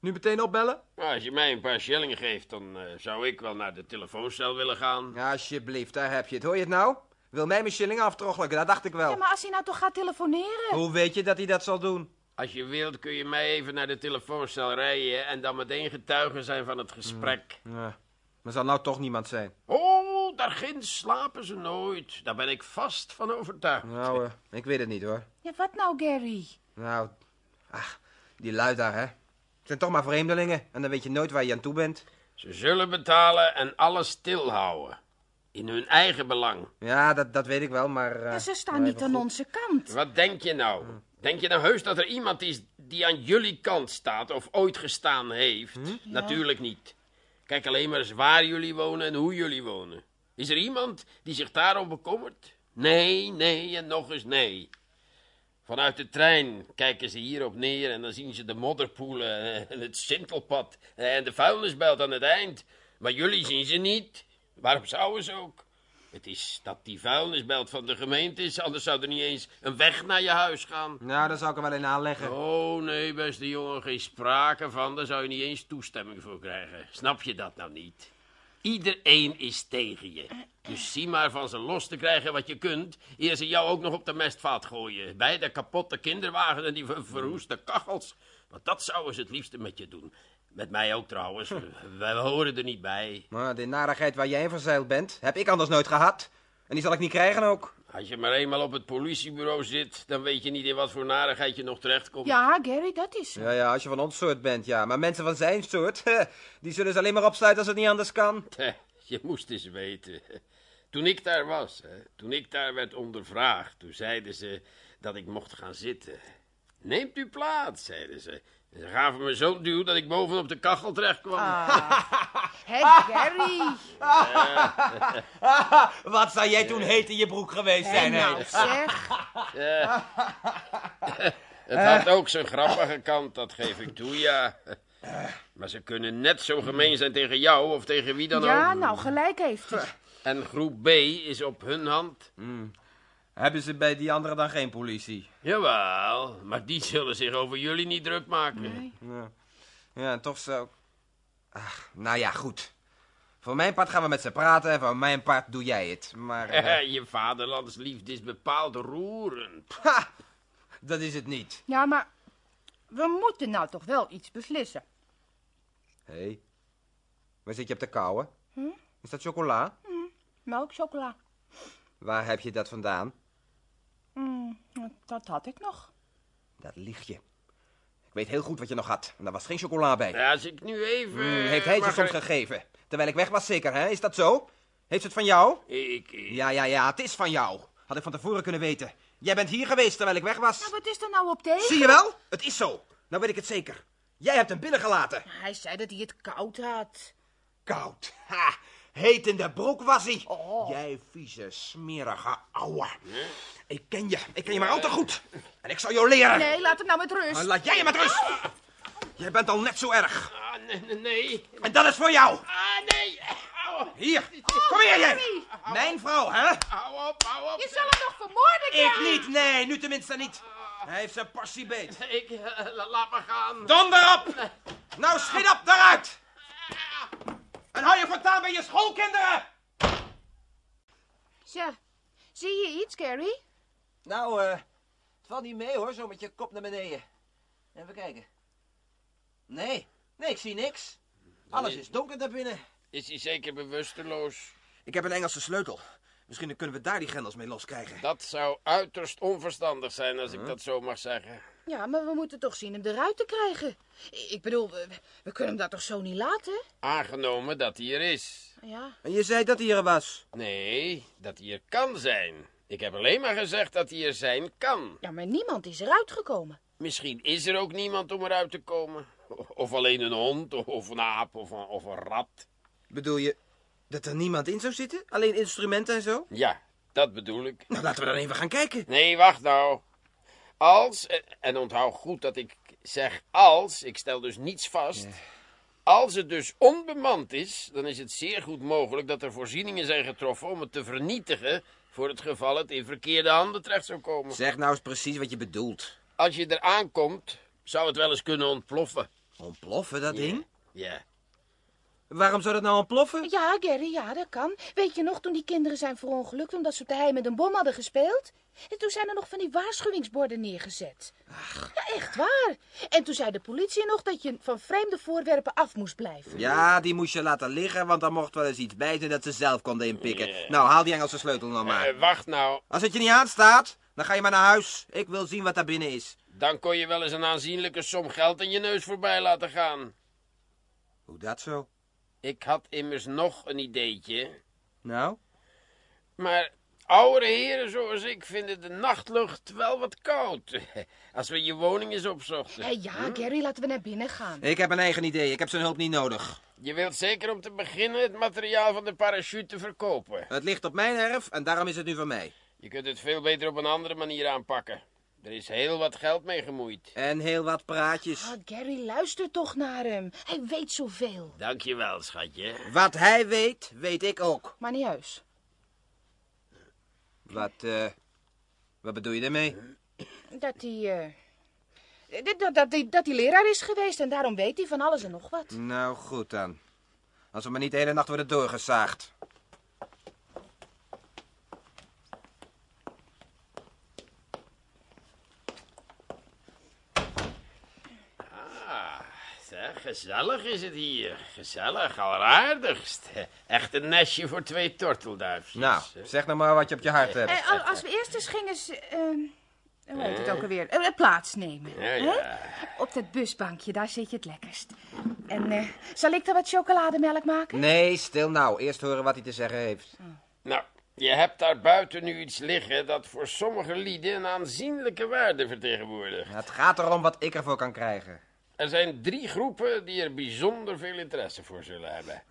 Nu meteen opbellen? Nou, als je mij een paar shillingen geeft, dan eh, zou ik wel naar de telefooncel willen gaan. Ja, alsjeblieft, daar heb je het. Hoor je het nou? Wil mij mijn shilling aftroggelijken, dat dacht ik wel. Ja, maar als hij nou toch gaat telefoneren. Hoe weet je dat hij dat zal doen? Als je wilt kun je mij even naar de telefooncel rijden en dan meteen getuige zijn van het gesprek. Ja, maar zal nou toch niemand zijn. Oh, daar ginds slapen ze nooit. Daar ben ik vast van overtuigd. Nou, eh, ik weet het niet hoor. Ja, wat nou, Gary? Nou, ach, die lui daar, hè. Het zijn toch maar vreemdelingen en dan weet je nooit waar je aan toe bent. Ze zullen betalen en alles stilhouden. In hun eigen belang. Ja, dat, dat weet ik wel, maar... eh, Ja, ze staan nou, niet aan goed. onze kant. Wat denk je nou? Denk je nou heus dat er iemand is die aan jullie kant staat of ooit gestaan heeft? Natuurlijk niet. Kijk alleen maar eens waar jullie wonen en hoe jullie wonen. Is er iemand die zich daarom bekommert? Nee, nee en nog eens nee. Vanuit de trein kijken ze hierop neer en dan zien ze de modderpoelen en het sintelpad en de vuilnisbelt aan het eind. Maar jullie zien ze niet. Waarom zouden ze ook? Het is dat die vuilnisbelt van de gemeente is, anders zou er niet eens een weg naar je huis gaan. Nou, daar zou ik er wel in aanleggen. Oh nee, beste jongen, geen sprake van. Daar zou je niet eens toestemming voor krijgen. Snap je dat nou niet? Iedereen is tegen je. Dus zie maar van ze los te krijgen wat je kunt, eer ze jou ook nog op de mestvaat gooien. Bij de kapotte kinderwagen en die ver- verroeste kachels. Want dat zouden ze het liefste met je doen. Met mij ook trouwens. Wij horen er niet bij. Maar de narigheid waar jij in verzeild bent, heb ik anders nooit gehad. En die zal ik niet krijgen ook. Als je maar eenmaal op het politiebureau zit, dan weet je niet in wat voor narigheid je nog terechtkomt. Ja, Gary, dat is zo. Ja, ja, als je van ons soort bent, ja. Maar mensen van zijn soort, die zullen ze alleen maar opsluiten als het niet anders kan. Je moest eens weten. Toen ik daar was, hè, toen ik daar werd ondervraagd, toen zeiden ze dat ik mocht gaan zitten. Neemt u plaats, zeiden ze. Ze gaven me zo'n duw dat ik bovenop de kachel terecht kwam. Hé, Gary. Wat zou jij toen heet in je broek geweest zijn, hè? nou zeg. Het had ook zijn grappige kant, dat geef ik toe, ja. Maar ze kunnen net zo gemeen zijn tegen jou of tegen wie dan Ja, ook. nou, gelijk heeft hij. En groep B is op hun hand. Hebben ze bij die anderen dan geen politie? Jawel, maar die zullen zich over jullie niet druk maken. Ja, ja toch zo. Ach, nou ja, goed. Voor mijn part gaan we met ze praten en voor mijn part doe jij het. Maar, eh, Je vaderlandsliefde is bepaald roerend. ha, dat is het niet. Ja, maar we moeten nou toch wel iets beslissen. Hé, hey, waar zit je op te kauwen? Is dat chocola? Melk, chocola. Waar heb je dat vandaan? Mm, dat had ik nog. Dat lieg je. Ik weet heel goed wat je nog had. En daar was geen chocola bij. Ja, als ik nu even... Hmm, heeft hij het je soms gegeven? Terwijl ik weg was zeker, hè? Is dat zo? Heeft ze het van jou? Ik, ik- Ja, ja, ja, het is van jou. Had ik van tevoren kunnen weten. Jij bent hier geweest terwijl ik weg was. Nou, wat is er nou op tegen? Zie je wel? Het is zo. Nou weet ik het zeker. Jij hebt hem binnengelaten. Hij zei dat hij het koud had. Koud. Ha! Heet in de broek was hij. Oh. Jij vieze, smerige ouwe. Ik ken je. Ik ken je maar al te goed. En ik zal jou leren. Nee, laat hem nou met Maar rust. laat jij je met rust. Jij bent al net zo erg. Ah, nee, nee, nee. En dat is voor jou. Ah, nee. Hier. Kom hier, jij. Mijn vrouw, hè? hou op, hou op. Je zal hem nog vermoorden, Ik niet. Nee, nu tenminste niet. Hij heeft zijn passie beet. Ik, eh, la- laat me gaan. Donder op! Nou, schiet op, daaruit! En hou je voortaan bij je schoolkinderen! Tja, zie je iets, Gary? Nou, eh, het valt niet mee hoor, zo met je kop naar beneden. Even kijken. Nee, nee, ik zie niks. Alles is donker daar binnen. Is hij zeker bewusteloos? Ik heb een Engelse sleutel. Misschien kunnen we daar die grendels mee loskrijgen. Dat zou uiterst onverstandig zijn, als ik dat zo mag zeggen. Ja, maar we moeten toch zien hem eruit te krijgen. Ik bedoel, we, we kunnen hem daar toch zo niet laten? Aangenomen dat hij er is. Ja, En je zei dat hij er was. Nee, dat hij er kan zijn. Ik heb alleen maar gezegd dat hij er zijn kan. ja maar niemand is eruit gekomen. Misschien is er ook niemand om eruit te komen. Of alleen een hond, of een aap, of een, of een rat. Bedoel je dat er niemand in zou zitten? Alleen instrumenten en zo? Ja, dat bedoel ik. Nou, laten we dan even gaan kijken. Nee, wacht nou. Als, en- onthoud goed dat ik zeg als, ik stel dus niets vast. Als het dus onbemand is, dan is het zeer goed mogelijk dat er voorzieningen zijn getroffen om het te vernietigen voor het geval het in verkeerde handen terecht zou komen. Zeg nou eens precies wat je bedoelt. Als je eraan komt, zou het wel eens kunnen ontploffen. Ontploffen, dat ding? Ja. Waarom zou dat nou ontploffen? Ja, Gary, ja, dat kan. Weet je nog, toen die kinderen zijn verongelukt omdat ze op de hei met een bom hadden gespeeld? En toen zijn er nog van die waarschuwingsborden neergezet. Ja, echt waar. En toen zei de politie nog dat je van vreemde voorwerpen af moest blijven. Ja, die moest je laten liggen, want er mocht wel eens iets bij zijn dat ze zelf konden inpikken. Nou, haal die Engelse sleutel nou maar. Eh, wacht nou, Als het je niet aanstaat, dan ga je maar naar huis. Ik wil zien wat daar binnen is. dan kon je wel eens een aanzienlijke som geld in je neus voorbij laten gaan. Hoe dat zo? Ik had immers nog een ideetje. Nou? Maar oudere heren zoals ik vinden de nachtlucht wel wat koud. Als we je woning eens opzochten. Hé, ja, Gary, laten we naar binnen gaan. Ik heb een eigen idee. Ik heb zijn hulp niet nodig. Je wilt zeker om te beginnen het materiaal van de parachute verkopen. Het ligt op mijn erf en daarom is het nu van mij. Je kunt het veel beter op een andere manier aanpakken. Er is heel wat geld mee gemoeid. En heel wat praatjes. Ah, Gary, luister toch naar hem. Hij weet zoveel. Dankjewel, schatje. Wat hij weet, weet ik ook. Maar niet heus. Wat, eh... Wat bedoel je daarmee? Dat hij... eh, dat, dat, dat, hij- dat hij leraar is geweest en daarom weet hij van alles en nog wat. Nou, goed dan. Als we maar niet de hele nacht worden doorgezaagd. Ah, zeg, gezellig is het hier. Gezellig, alleraardigst. Echt een nestje voor twee tortelduifjes. Nou, zeg nou maar wat je op je hart hebt. Eh, al- als we eerst eens gingen... eh, hoe heet het ook alweer? Eh, plaatsnemen. Ja, hè? Op dat busbankje, daar zit je het lekkerst. En eh, zal ik dan wat chocolademelk maken? Nee, stil nou. Eerst horen wat hij te zeggen heeft. Nou, Je hebt daar buiten nu iets liggen dat voor sommige lieden een aanzienlijke waarde vertegenwoordigt. Ja, het gaat erom wat ik ervoor kan krijgen. Er zijn drie groepen die er bijzonder veel interesse voor zullen hebben.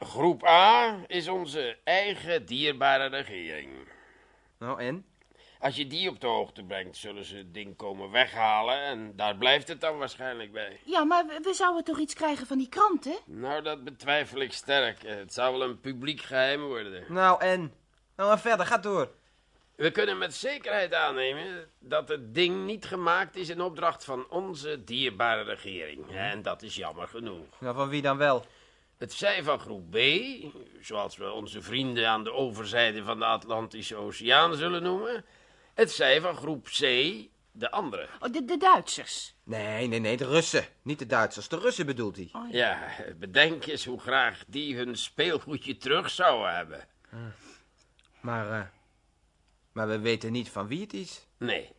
Groep A is onze eigen dierbare regering. Nou, en? Als je die op de hoogte brengt, zullen ze het ding komen weghalen en daar blijft het dan waarschijnlijk bij. Ja, maar we, we zouden toch iets krijgen van die kranten? Nou, dat betwijfel ik sterk. Het zou wel een publiek geheim worden. Nou, en? Nou, en verder, ga door. We kunnen met zekerheid aannemen dat het ding niet gemaakt is in opdracht van onze dierbare regering. En dat is jammer genoeg. Nou, van wie dan wel? Het zij van groep B, zoals we onze vrienden aan de overzijde van de Atlantische Oceaan zullen noemen. Het zij van groep C, de andere. Oh, de, de Duitsers. Nee, nee, nee, de Russen. Niet de Duitsers, de Russen bedoelt hij. Ja, bedenk eens hoe graag die hun speelgoedje terug zouden hebben. Maar, eh, maar we weten niet van wie het is. Nee,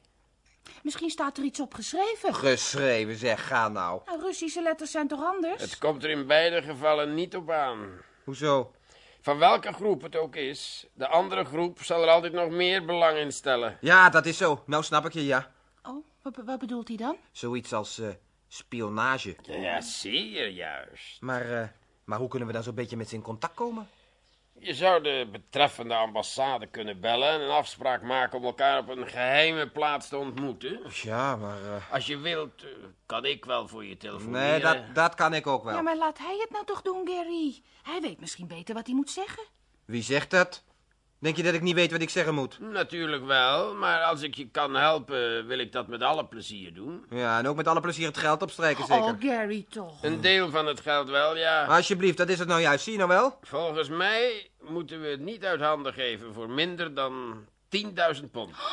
Misschien staat er iets op geschreven. Geschreven, zeg, ga nou. Nou, Russische letters zijn toch anders? het komt er in beide gevallen niet op aan. Hoezo? Van welke groep het ook is, de andere groep zal er altijd nog meer belang in stellen. Ja, dat is zo. Nou snap ik je, ja. Oh, wat, wat bedoelt hij dan? Zoiets als eh, spionage. Ja, zeer juist. Maar, eh, maar hoe kunnen we dan zo'n beetje met ze in contact komen? Je zou de betreffende ambassade kunnen bellen en een afspraak maken om elkaar op een geheime plaats te ontmoeten. Ja, maar... eh, Als je wilt, eh, kan ik wel voor je telefoneren. nee, dat, dat kan ik ook wel. Ja, maar laat hij het nou toch doen, Gary. Hij weet misschien beter wat hij moet zeggen. Wie zegt dat? Denk je dat ik niet weet wat ik zeggen moet? Natuurlijk wel, maar als ik je kan helpen, wil ik dat met alle plezier doen. Ja, en ook met alle plezier het geld opstrijken, zeker. Oh, Gary toch. Een deel van het geld wel, ja. Alsjeblieft, dat is het nou juist. Zie je nou wel? Volgens mij moeten we het niet uit handen geven voor minder dan 10.000 pond.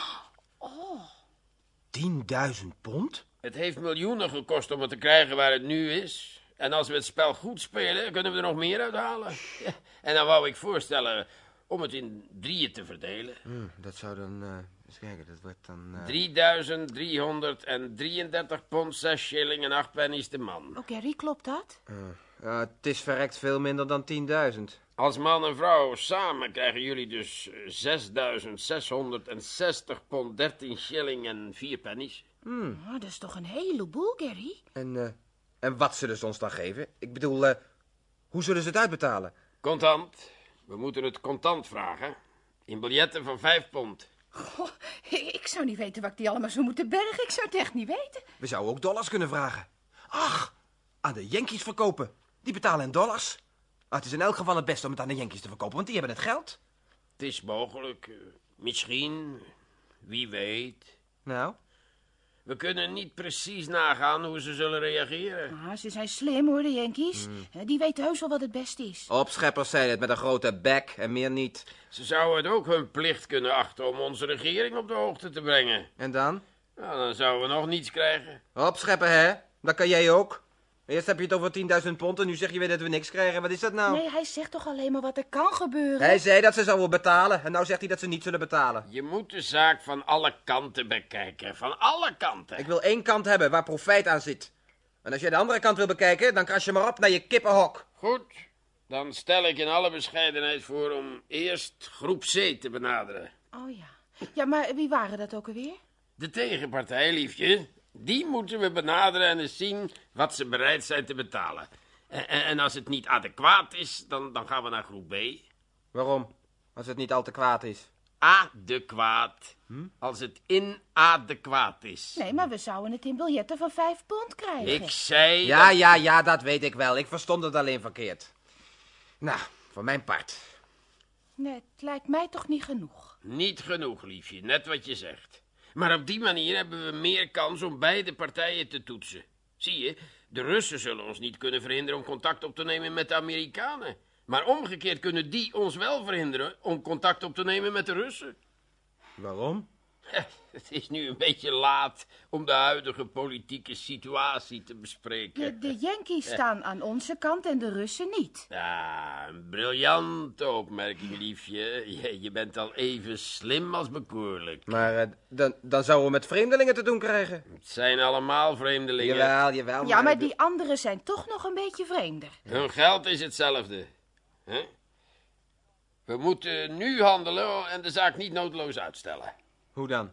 10.000 pond? Het heeft miljoenen gekost om het te krijgen waar het nu is. En als we het spel goed spelen, kunnen we er nog meer uithalen. Ja, En dan wou ik voorstellen om het in drieën te verdelen. Hm, dat zou dan... eh eens kijken, dat wordt dan... eh, 3333 pond, 6 shilling en 8 pennies de man. Oh, Gary, klopt dat? ja, het is verrekt veel minder dan 10.000. Als man en vrouw samen krijgen jullie dus eh, 6660 pond, 13 shilling en 4 pennies. Oh, dat is toch een heleboel, Gary? En, eh, en wat zullen ze ons dan geven? Ik bedoel, eh, hoe zullen ze het uitbetalen? Contant. We moeten het contant vragen. In biljetten van 5 pond. Goh, ik zou niet weten wat ik die allemaal zou moeten bergen. Ik zou het echt niet weten. We zouden ook dollars kunnen vragen. Ach, aan de Yankees verkopen. Die betalen in dollars. Maar het is in elk geval het beste om het aan de Yankees te verkopen, want die hebben het geld. Het is mogelijk. eh, Misschien. Wie weet. Nou, We kunnen niet precies nagaan hoe ze zullen reageren. Ah, ze zijn slim, hoor, de Yankees. Eh, Die weten heus wel wat het beste is. opscheppers zijn het met een grote bek en meer niet. Ze zouden het ook hun plicht kunnen achten om onze regering op de hoogte te brengen. En dan? Nou, dan zouden we nog niets krijgen. Opscheppen, hè? Dat kan jij ook. Eerst heb je het over 10.000 pond en nu zeg je weer dat we niks krijgen. Wat is dat nou? Nee, hij zegt toch alleen maar wat er kan gebeuren. Hij zei dat ze zouden betalen en nou zegt hij dat ze niet zullen betalen. Je moet de zaak van alle kanten bekijken. Van alle kanten. Ik wil één kant hebben waar profijt aan zit. En als jij de andere kant wil bekijken, dan kras je maar op naar je kippenhok. Goed. Dan stel ik in alle bescheidenheid voor om eerst groep C te benaderen. Oh ja. Ja, maar wie waren dat ook alweer? De tegenpartij, liefje, die moeten we benaderen en eens zien wat ze bereid zijn te betalen. En, en- en als het niet adequaat is, dan, dan gaan we naar groep B. Waarom? Als het niet al te kwaad is. Adequaat. Als het inadequaat is. Nee, maar we zouden het in biljetten van vijf pond krijgen. Ik zei... Ja, dat- ja, ja, dat weet ik wel. Ik verstond het alleen verkeerd. Nou, voor mijn part. Nee, het lijkt mij toch niet genoeg. Niet genoeg, liefje, net wat je zegt. Maar op die manier hebben we meer kans om beide partijen te toetsen. Zie je, de Russen zullen ons niet kunnen verhinderen om contact op te nemen met de Amerikanen. Maar omgekeerd kunnen die ons wel verhinderen om contact op te nemen met de Russen. Waarom? Het is nu een beetje laat om de huidige politieke situatie te bespreken. De, de Yankees staan aan onze kant en de Russen niet. Ja, een briljante opmerking, liefje. Je, je bent al even slim als bekoorlijk. Maar eh, dan, dan zouden we met vreemdelingen te doen krijgen. Het zijn allemaal vreemdelingen. Jawel, jawel. Ja, maar die anderen zijn toch nog een beetje vreemder. Hun geld is hetzelfde. hè? We moeten nu handelen en de zaak niet noodloos uitstellen. Hoe dan?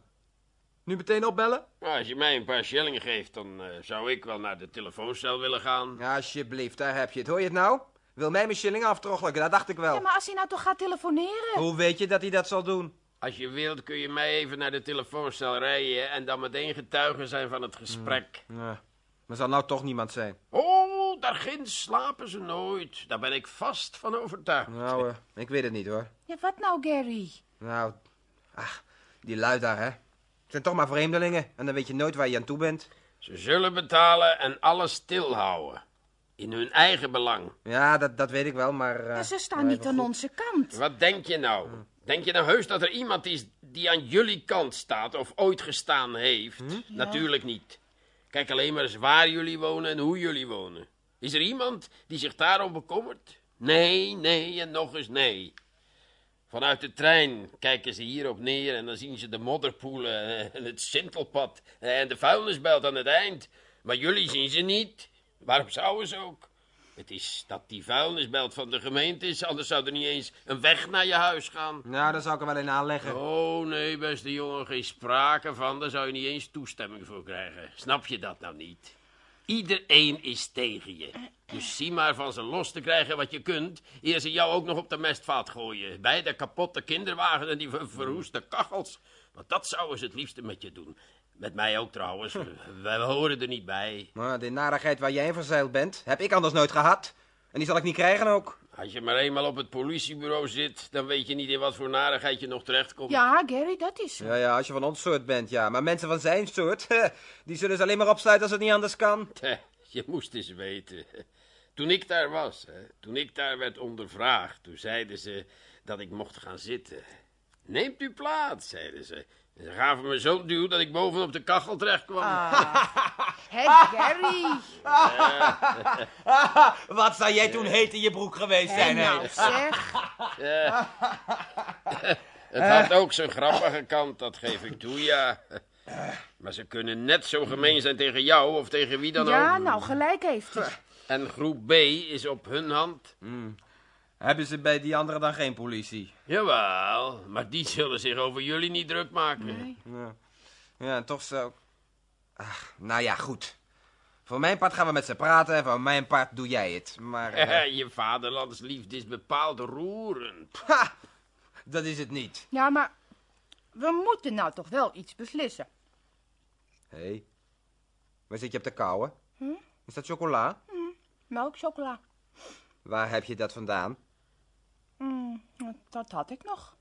Nu meteen opbellen? Nou, als je mij een paar shillingen geeft, dan eh, zou ik wel naar de telefooncel willen gaan. Ja, alsjeblieft, daar heb je het. Hoor je het nou? Wil mij mijn shilling aftroggelijken, dat dacht ik wel. Ja, maar als hij nou toch gaat telefoneren. Hoe weet je dat hij dat zal doen? Als je wilt kun je mij even naar de telefooncel rijden en dan meteen getuige zijn van het gesprek. Ja, maar zal nou toch niemand zijn. Oh, daar ginds slapen ze nooit. Daar ben ik vast van overtuigd. Nou, eh, ik weet het niet hoor. Ja, wat nou, Gary? Nou, ach, die lui daar, hè. Het zijn toch maar vreemdelingen en dan weet je nooit waar je aan toe bent. Ze zullen betalen en alles stilhouden. In hun eigen belang. Ja, dat, dat weet ik wel, maar... eh, Ja, ze staan niet aan goed. onze kant. Wat denk je nou? Denk je nou heus dat er iemand is die aan jullie kant staat of ooit gestaan heeft? Natuurlijk niet. Kijk alleen maar eens waar jullie wonen en hoe jullie wonen. Is er iemand die zich daarom bekommert? Nee, nee en nog eens nee. Vanuit de trein kijken ze hierop neer en dan zien ze de modderpoelen eh, en het sintelpad eh, en de vuilnisbelt aan het eind. Maar jullie zien ze niet. Waarom zouden ze ook? Het is dat die vuilnisbelt van de gemeente is, anders zou er niet eens een weg naar je huis gaan. Nou, daar zou ik er wel in aanleggen. Oh nee, beste jongen, geen sprake van. Daar zou je niet eens toestemming voor krijgen. Snap je dat nou niet? Iedereen is tegen je. Dus zie maar van ze los te krijgen wat je kunt, eer ze jou ook nog op de mestvaat gooien. Bij de kapotte kinderwagen en die ver- verroeste kachels. Want dat zouden ze het liefste met je doen. Met mij ook trouwens. Wij horen er niet bij. Maar de narigheid waar jij in verzeild bent, heb ik anders nooit gehad. En die zal ik niet krijgen ook. Als je maar eenmaal op het politiebureau zit, dan weet je niet in wat voor narigheid je nog terechtkomt. Ja, Gary, dat is zo. Ja, ja, als je van ons soort bent, ja. Maar mensen van zijn soort, die zullen ze alleen maar opsluiten als het niet anders kan. Tja, je moest eens weten. Toen ik daar was, hè, toen ik daar werd ondervraagd, toen zeiden ze dat ik mocht gaan zitten. Neemt u plaats, zeiden ze. En ze gaven me zo'n duw dat ik bovenop de kachel terecht kwam. Hé, Gary. Wat zou jij toen heet in je broek geweest En nou zeg. Het had ook zijn grappige kant, dat geef ik toe, ja. Maar ze kunnen net zo gemeen zijn tegen jou of tegen wie dan Ja, ook. nou, gelijk heeft hij. En groep B is op hun hand. Hebben ze bij die anderen dan geen politie? Jawel, maar die zullen zich over jullie niet druk maken. Nee. Ja, ja en toch zo... Ach, nou ja, goed. Voor mijn part gaan we met ze praten en voor mijn part doe jij het. Maar, eh, Je vaderlandsliefde is bepaald roerend. ha, dat is het niet. Ja, maar we moeten nou toch wel iets beslissen. Hé, hey, waar zit je op te kauwen? Is dat chocola? Melk, chocola. Waar heb je dat vandaan? Mm, dat had ik nog.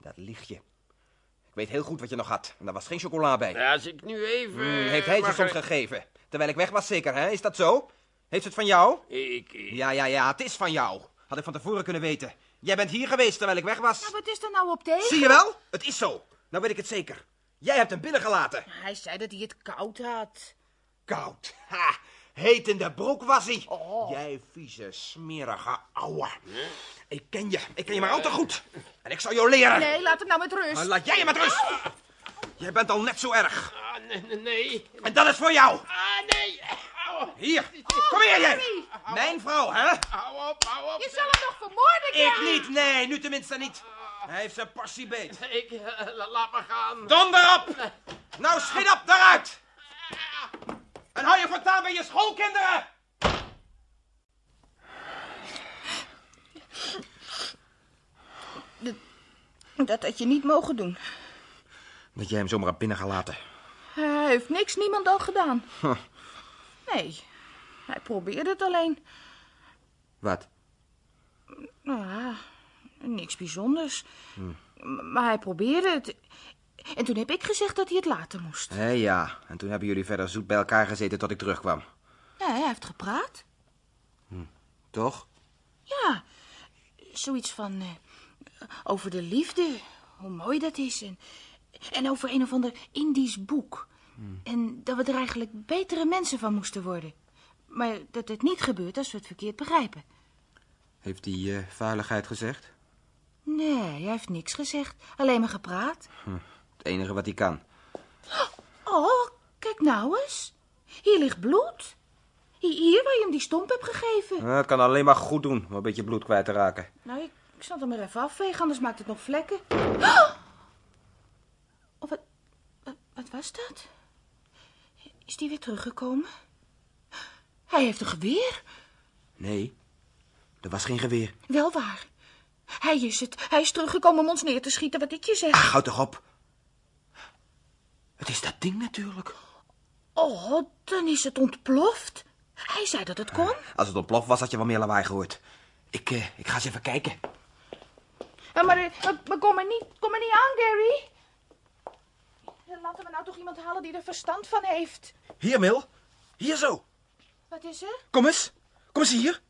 Dat lieg je. Ik weet heel goed wat je nog had. En daar was geen chocola bij. Ja, als ik nu even... Hmm, heeft hij mag soms gegeven? Terwijl ik weg was zeker, hè? Is dat zo? Heeft ze het van jou? Ik, ik- Ja, ja, ja, het is van jou. Had ik van tevoren kunnen weten. Jij bent hier geweest terwijl ik weg was. Ja, wat is er nou op tegen? Zie je wel? Het is zo. Nou weet ik het zeker. Jij hebt hem binnengelaten. Hij zei dat hij het koud had. Koud. Ha! Heet in de broek was hij. Oh. Jij vieze, smerige ouwe. Ik ken je. Ik ken je maar al te goed. En ik zal jou leren. Nee, laat hem nou met Maar rust. laat jij je met rust. Jij bent al net zo erg. Ah, nee, nee, nee. En dat is voor jou. Ah, nee. Hier. Kom hier, jij. Mijn vrouw, hè? hou op, hou op. Je zal hem nog vermoorden, Ik niet. Nee, nu tenminste niet. Hij heeft zijn passie beet. Ik, eh, la- laat me gaan. Donder op! Nou, schiet op, daaruit! En hou je voortaan bij je schoolkinderen! Dat had je niet mogen doen. Dat jij hem zomaar hebt binnengelaten. Hij heeft niks niemand al gedaan. Nee, hij probeerde het alleen. Wat? Nou ja, niks bijzonders. M- Maar hij probeerde het. En toen heb ik gezegd dat hij het laten moest. Hé, ja. En toen hebben jullie verder zoet bij elkaar gezeten tot ik terugkwam. Nee, hij heeft gepraat. Toch? Ja, zoiets van eh, over de liefde, hoe mooi dat is. En, en over een of ander Indisch boek. En dat we er eigenlijk betere mensen van moesten worden. Maar dat het niet gebeurt als we het verkeerd begrijpen. Heeft hij eh, vuiligheid gezegd? Nee, hij heeft niks gezegd. Alleen maar gepraat. Enige wat hij kan. Oh, kijk nou eens. Hier ligt bloed. Hi- Hier waar je hem die stomp hebt gegeven. Nou, het kan alleen maar goed doen om een beetje bloed kwijt te raken. Nou, ik, Ik zal hem maar even afvegen, anders maakt het nog vlekken. Oh, wat, wat, wat was dat? Is die weer teruggekomen? Hij heeft een geweer. Nee, er was geen geweer. Wel waar. Hij is het. Hij is teruggekomen om ons neer te schieten, wat ik je zeg. Ach, houd toch op. Het is dat ding natuurlijk. Oh, dan is het ontploft. Hij zei dat het kon. Als het ontploft was, had je wel meer lawaai gehoord. Ik, eh, ik ga eens even kijken. Ja, maar, eh, maar, maar kom, maar niet, kom maar niet aan, Gary. Ja, Laten we nou toch iemand halen die er verstand van heeft. Hier, Mil. Hier zo. Wat is er? Kom eens. Kom eens hier.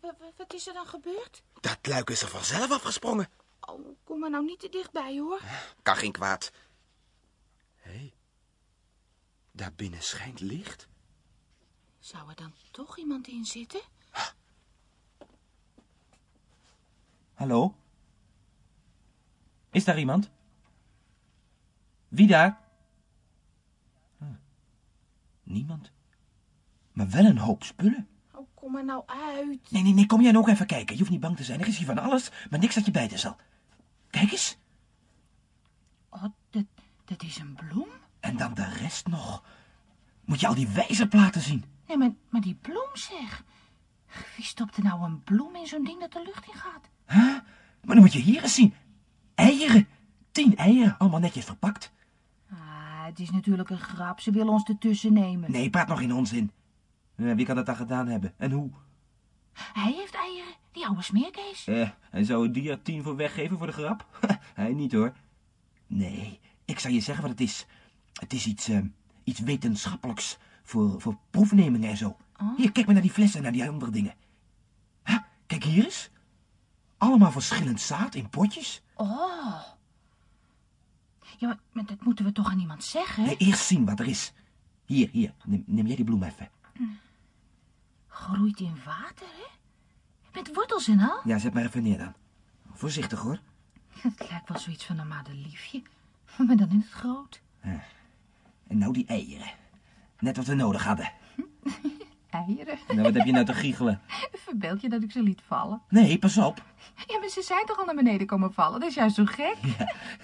Wa- wa- Wat is er dan gebeurd? Dat luik is er vanzelf afgesprongen. Oh, kom maar nou niet te dichtbij, hoor. Kan geen kwaad. Hé. Daar binnen schijnt licht. Zou er dan toch iemand in zitten? Hallo? Is daar iemand? Wie daar? Hm. Niemand. Maar wel een hoop spullen. Oh, kom maar nou uit. Nee, nee, nee, kom jij nou ook even kijken. Je hoeft niet bang te zijn. Er is hier van alles, maar niks dat je bijten zal. Kijk eens. Oh, dat, dat is een bloem? En dan de rest nog. Moet je al die wijzerplaten zien. Nee, maar, maar die bloem zeg. Wie stopt er nou een bloem in zo'n ding dat de lucht in gaat? Huh? Maar dan moet je hier eens zien. Eieren. Tien eieren, allemaal netjes verpakt. Ah, het is natuurlijk een grap. Ze willen ons ertussen nemen. Nee, praat nog geen onzin. Eh, wie kan dat dan gedaan hebben? En hoe? Hij heeft eieren, die oude smeerkees. Eh, hij zou het dier tien voor weggeven voor de grap? hij niet hoor. Nee, ik zal je zeggen wat het is. Het is iets, eh, iets wetenschappelijks voor, voor proefnemingen en zo. Hier, kijk maar naar die flessen en naar die andere dingen. Huh? Kijk hier eens. Allemaal verschillend zaad in potjes. Oh. Ja, maar, maar dat moeten we toch aan iemand zeggen? Nee, eerst zien wat er is. Hier, hier, neem, neem jij die bloem even. Groeit in water, hè? Met wortels en al? Ja, zet maar even neer dan. Voorzichtig hoor. Het lijkt wel zoiets van een madeliefje. Maar dan in het groot. En nou die eieren. Net wat we nodig hadden. Eieren? Nou, wat heb je nou te giechelen? Verbeeld je dat ik ze liet vallen? Nee, pas op. Ja, maar ze zijn toch al naar beneden komen vallen? Dat is juist zo gek.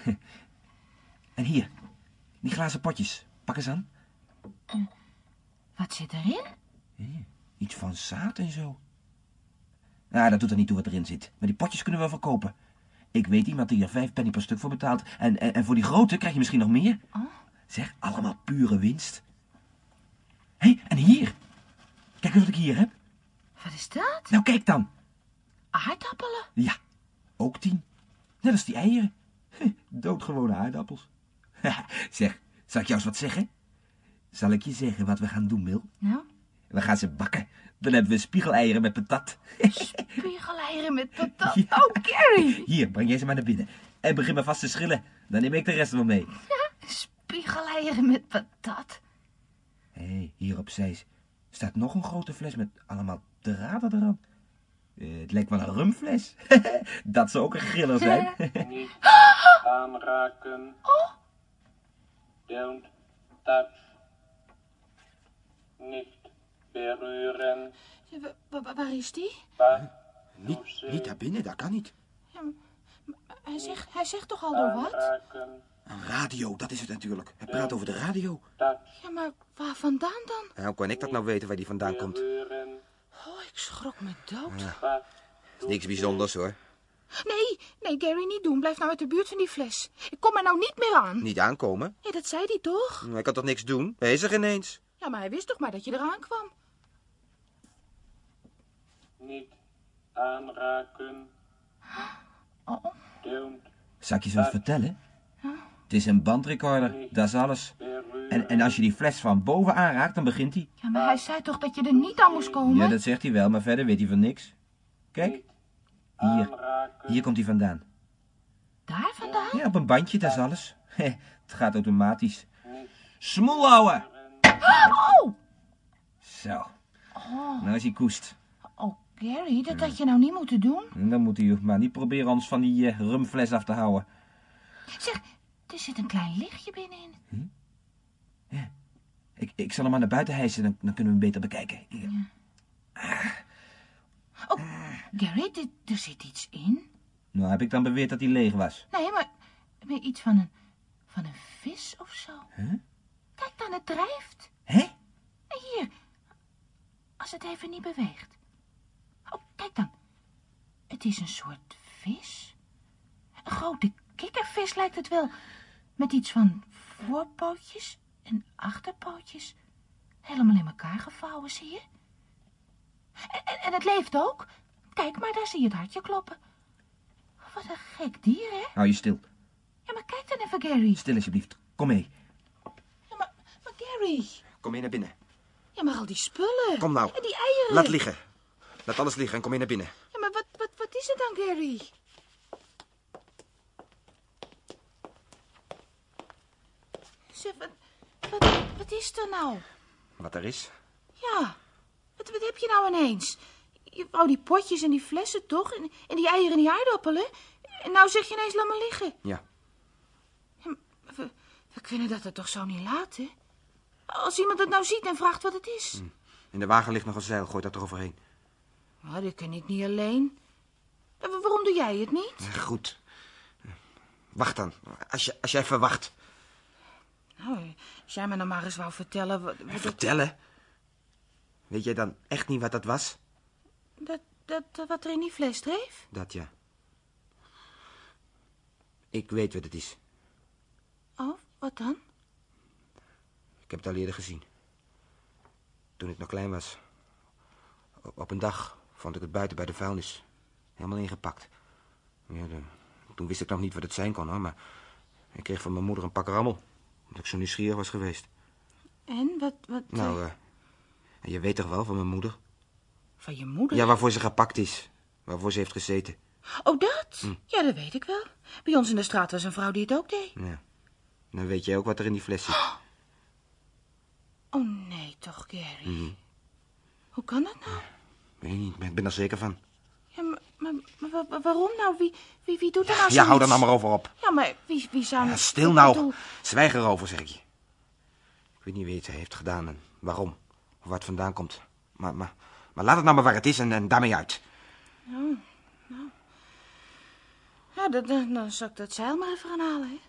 En hier, die glazen potjes. Pak eens aan. Wat zit erin? Iets van zaad en zo. Ah, dat doet er niet toe wat erin zit. Maar die potjes kunnen we wel verkopen. Ik weet iemand die er vijf penny per stuk voor betaalt. En, en, en voor die grote krijg je misschien nog meer. Zeg, allemaal pure winst. Hé, hey, en hier. Kijk eens wat ik hier heb. Wat is dat? Nou, kijk dan. Aardappelen? Ja, ook tien. Net als die eieren. Doodgewone aardappels. zeg, zal ik jou eens wat zeggen? Zal ik je zeggen wat we gaan doen, Mil? Nou, We gaan ze bakken. Dan hebben we spiegeleieren met patat. spiegeleieren met patat. Ja. Oh, Gary! Hier, breng jij ze maar naar binnen. En begin maar vast te schillen. Dan neem ik de rest wel mee. Spiegeleieren met patat. Hé, hey, hier opzij staat nog een grote fles met allemaal draden eraan. Eh, het lijkt wel een rumfles. Dat zou ook een griller zijn. Niet aanraken. Don't touch. Niet. Ja, wa- waar is die? Niet, niet daar binnen, dat kan niet. Hij zegt, hij zegt toch al door wat? aanraken. Een radio, dat is het natuurlijk. Hij praat over de radio. Ja, maar waar vandaan dan? En hoe kan ik dat nou weten waar die vandaan komt? Oh, ik schrok me dood. Is niks bijzonders hoor. Nee, nee, Gary, niet doen. Blijf nou uit de buurt van die fles. Ik kom er nou niet meer aan. Niet aankomen. Ja, dat zei hij toch? Hij kan toch niks doen? Hij is er ineens. Ja, maar hij wist toch maar dat je eraan kwam. niet aanraken. Oh, Zal ik je zo eens vertellen? Het is een bandrecorder, dat is alles. En, en als je die fles van boven aanraakt, dan begint hij. ja, maar hij zei toch dat je er niet aan moest komen? Ja, dat zegt hij wel, maar verder weet hij van niks. Kijk, hier. Hier komt hij vandaan. Daar vandaan? Ja, op een bandje, dat is alles. het gaat automatisch. Smoel houden! Oh! Zo. Nou is hij koest. Oh, Gary, dat had je nou niet moeten doen. En dan moet hij maar niet proberen ons van die eh, rumfles af te houden. Zeg, er zit een klein lichtje binnenin. Ik, ik zal hem maar naar buiten hijsen, dan, dan kunnen we hem beter bekijken. Hier. Oh, Gary, dit- er zit iets in. Nou, heb ik dan beweerd dat hij leeg was. Nee, maar, maar iets van een, van een vis of zo. Huh? Kijk dan, het drijft. En hier, als het even niet beweegt. Oh, kijk dan. Het is een soort vis. Een grote kikkervis lijkt het wel. Met iets van voorpootjes en achterpootjes. Helemaal in elkaar gevouwen, zie je? En, en, en het leeft ook. Kijk maar, daar zie je het hartje kloppen. Wat een gek dier, hè? Hou je stil. Ja, maar kijk dan even, Gary. Stil alsjeblieft. Kom mee. Ja, maar, maar Gary. Kom mee naar binnen. Ja, maar al die spullen. Kom nou. En die eieren. Laat liggen. Laat alles liggen en kom mee naar binnen. Ja, maar wat, wat, wat is het dan, Gary? Wat, wat, wat is er nou? Wat er is? Ja, wat, wat heb je nou ineens? Je wou die potjes en die flessen toch? En, en die eieren en die aardappelen? En nou zeg je ineens, laat maar liggen. Ja. We, we kunnen dat er toch zo niet laten? Als iemand het nou ziet en vraagt wat het is. In de wagen ligt nog een zeil. Gooi dat eroverheen. Nou, dat kan ik niet alleen. En wa- Waarom doe jij het niet? Goed. Wacht dan. Als je, als jij even wacht. Nou, als jij me nou maar eens wou vertellen... Wat, wat dat, Vertellen? Weet jij dan echt niet wat dat was? dat, dat, dat wat er in die fles dreef? Dat ja. Ik weet wat het is. Oh, wat dan? Ik heb het al eerder gezien. Toen ik nog klein was. Op een dag vond ik het buiten bij de vuilnis. Helemaal ingepakt. Ja, de- toen wist ik nog niet wat het zijn kon, hoor. Maar ik kreeg van mijn moeder een pak rammel. Omdat ik zo nieuwsgierig was geweest. En, wat, wat... Nou, eh, je weet toch wel van mijn moeder? van je moeder? Ja, waarvoor ze gepakt is. Waarvoor ze heeft gezeten. Oh, dat? Hm. Ja, dat weet ik wel. Bij ons in de straat was een vrouw die het ook deed. Ja. Dan weet jij ook wat er in die fles zit. Oh, nee toch, Gary. Mhm. Hoe kan dat nou? Weet je niet, maar ik ben er zeker van. Ja, maar, maar, maar wa- wa- waarom nou? Wie, wie, wie doet er nou Ja, hou er zoiets? nou maar over op. Ja, maar wie, wie zou... Ja, stil ik nou. bedoel- Zwijg erover, zeg ik je. Ik weet niet wie het heeft gedaan en waarom. Of waar het vandaan komt. Maar, maar, maar laat het nou maar waar het is en, en daarmee uit. Ja, dan, dan, dan zal ik dat zeil maar even gaan halen, hè.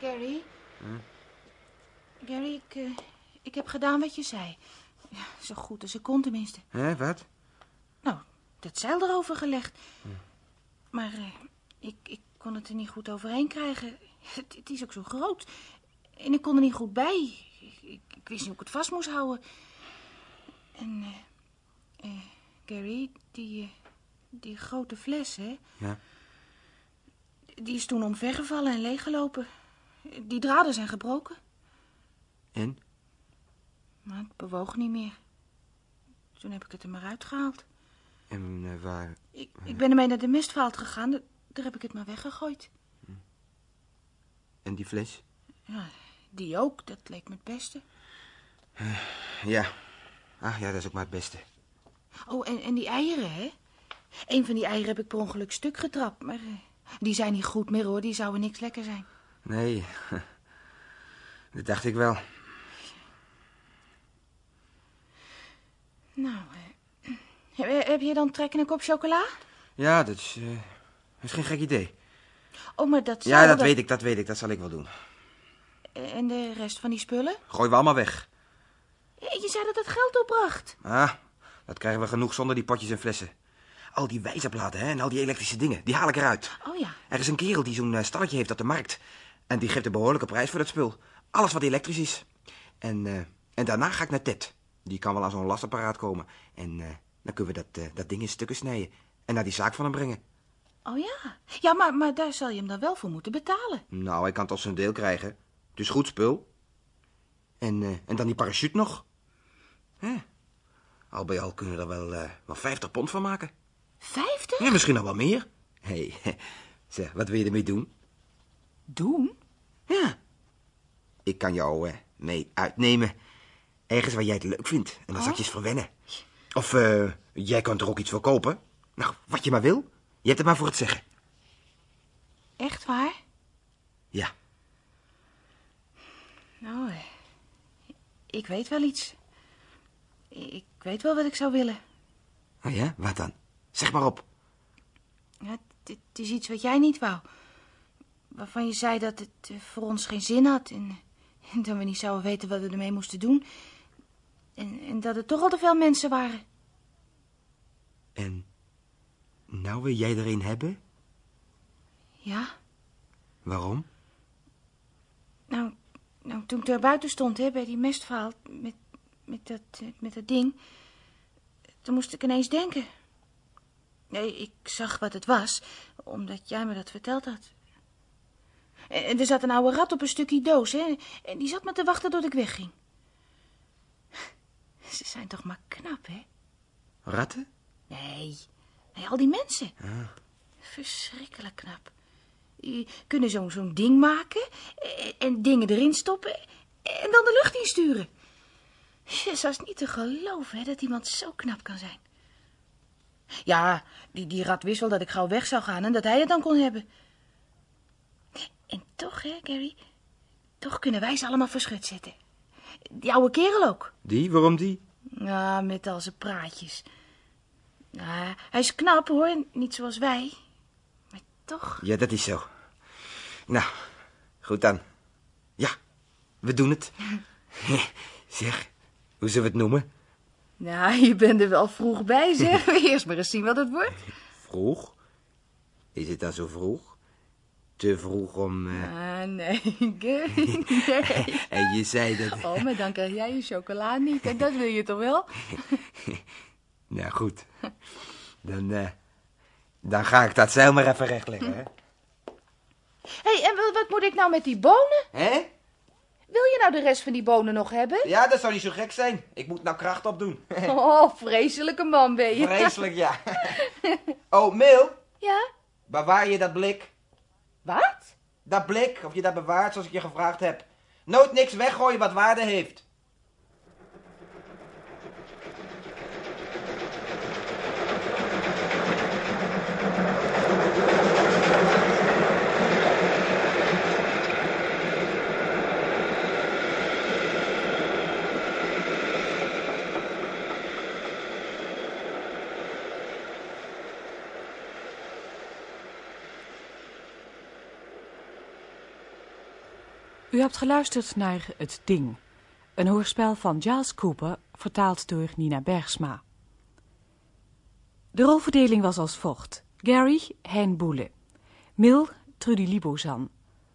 Gary. Gary, ik, eh, ik heb gedaan wat je zei. Ja, zo goed als ik kon tenminste. Hé, wat? Nou, dat zeil erover gelegd. Maar eh, ik, ik kon het er niet goed overheen krijgen. Het, het is ook zo groot. En ik kon er niet goed bij. Ik, ik, ik wist niet hoe ik het vast moest houden. En, eh, eh, Gary, die, die grote fles, hè? Ja. Die is toen omvergevallen en leeggelopen. Die draden zijn gebroken. En? Maar het bewoog niet meer. Toen heb ik het er maar uitgehaald. En eh, waar... Ik, ik ben ermee naar de mestvaalt gegaan. Da- Daar heb ik het maar weggegooid. En die fles? Ja, die ook. Dat leek me het beste. Ja. Ach ja, dat is ook maar het beste. Oh, en, en die eieren, hè? Een van die eieren heb ik per ongeluk stuk getrapt. Maar eh, die zijn niet goed meer, hoor. Die zouden niks lekker zijn. Nee. Dat dacht ik wel. Nou, eh, heb, je dan trek in een kop chocola? Ja, dat is, eh, is geen gek idee. Oh, maar dat Ja, dat weet ik, dat weet ik. Dat zal ik wel doen. En de rest van die spullen? Gooien we allemaal weg. Je zei dat het geld opbracht. Ah, dat krijgen we genoeg zonder die potjes en flessen. Al die wijzerplaten hè, en al die elektrische dingen, die haal ik eruit. Oh ja. Er is een kerel die zo'n eh, stalletje heeft op de markt. En die geeft een behoorlijke prijs voor dat spul. Alles wat elektrisch is. En, eh, en daarna ga ik naar Ted. Die kan wel aan zo'n lasapparaat komen. En eh, dan kunnen we dat, eh, dat ding in stukken snijden. En naar die zaak van hem brengen. Oh ja. Ja, maar, maar daar zal je hem dan wel voor moeten betalen. Nou, hij kan toch zijn deel krijgen. Dus goed spul. En, en dan die parachute nog. Hè? Al bij al kunnen we er wel, wel 50 pond van maken. Vijftig? Ja, misschien nog wel meer. Hé, hey, zeg, wat wil je ermee doen? Doen? Ja. Ik kan jou eh, mee uitnemen. Ergens waar jij het leuk vindt. En dan zal ik je eens verwennen. Of eh, jij kan er ook iets voor kopen. Nou, wat je maar wil. Je hebt het maar voor het zeggen. Echt waar? Ja. Nou, eh, ik weet wel iets. Ik weet wel wat ik zou willen. Oh ja, wat dan? Zeg maar op. Ja, het, het is iets wat jij niet wou. Waarvan je zei dat het eh, voor ons geen zin had. En, en dat we niet zouden weten wat we ermee moesten doen. En, en dat er toch al te veel mensen waren. En nou wil jij er een hebben? Ja, Waarom? nou, nou toen ik daar buiten stond, hè, bij die mestvaal, met, met, dat, eh, met dat ding. Toen moest ik ineens denken. Nee, ik zag wat het was, omdat jij me dat verteld had. En, en er zat een oude rat op een stukje doos, hè. En die zat me te wachten tot ik wegging. Ze zijn toch maar knap, hè? Ratten? Nee, nee al die mensen. Verschrikkelijk knap. Die kunnen zo'n zo'n ding maken en, en dingen erin stoppen en dan de lucht insturen. Het is niet te geloven hè, dat iemand zo knap kan zijn. Ja, die, die rat wist wel dat ik gauw weg zou gaan en dat hij het dan kon hebben. En toch, hè, Gary, toch kunnen wij ze allemaal verschut zetten. Die oude kerel ook. Die? Waarom die? Ja, met al zijn praatjes. Ja, hij is knap hoor, niet zoals wij. Maar toch. Ja, dat is zo. Nou, goed dan. Ja, we doen het. zeg, hoe zullen we het noemen? Nou, je bent er wel vroeg bij, zeg. Eerst maar eens zien wat het wordt. Vroeg? Is het dan zo vroeg? Te vroeg om... eh, Ah, nee, nee. En je zei dat... Oh, maar dan krijg jij je chocola niet. En dat wil je toch wel? Nou, goed. Dan, eh, dan ga ik dat zeil maar even rechtleggen, hè? Hé, hey, en wat, wat moet ik nou met die bonen? Hè? Wil je nou de rest van die bonen nog hebben? Ja, dat zou niet zo gek zijn. Ik moet nou kracht opdoen. Oh, vreselijke man ben je. Vreselijk, ja. Oh, Mil, Ja? bewaar je dat blik? Wat? Dat blik, of je dat bewaart zoals ik je gevraagd heb. Nooit niks weggooien wat waarde heeft. U hebt geluisterd naar Het Ding. Een hoorspel van Giles Cooper, vertaald door Nina Bergsma. De rolverdeling was als volgt. Gary, Hein Boele. Mil, Trudy Libozan.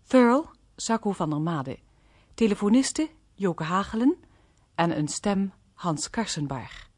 Thurl, Sacco van der Made. Telefoniste, Joke Hagelen. En een stem, Hans Karsenbarg.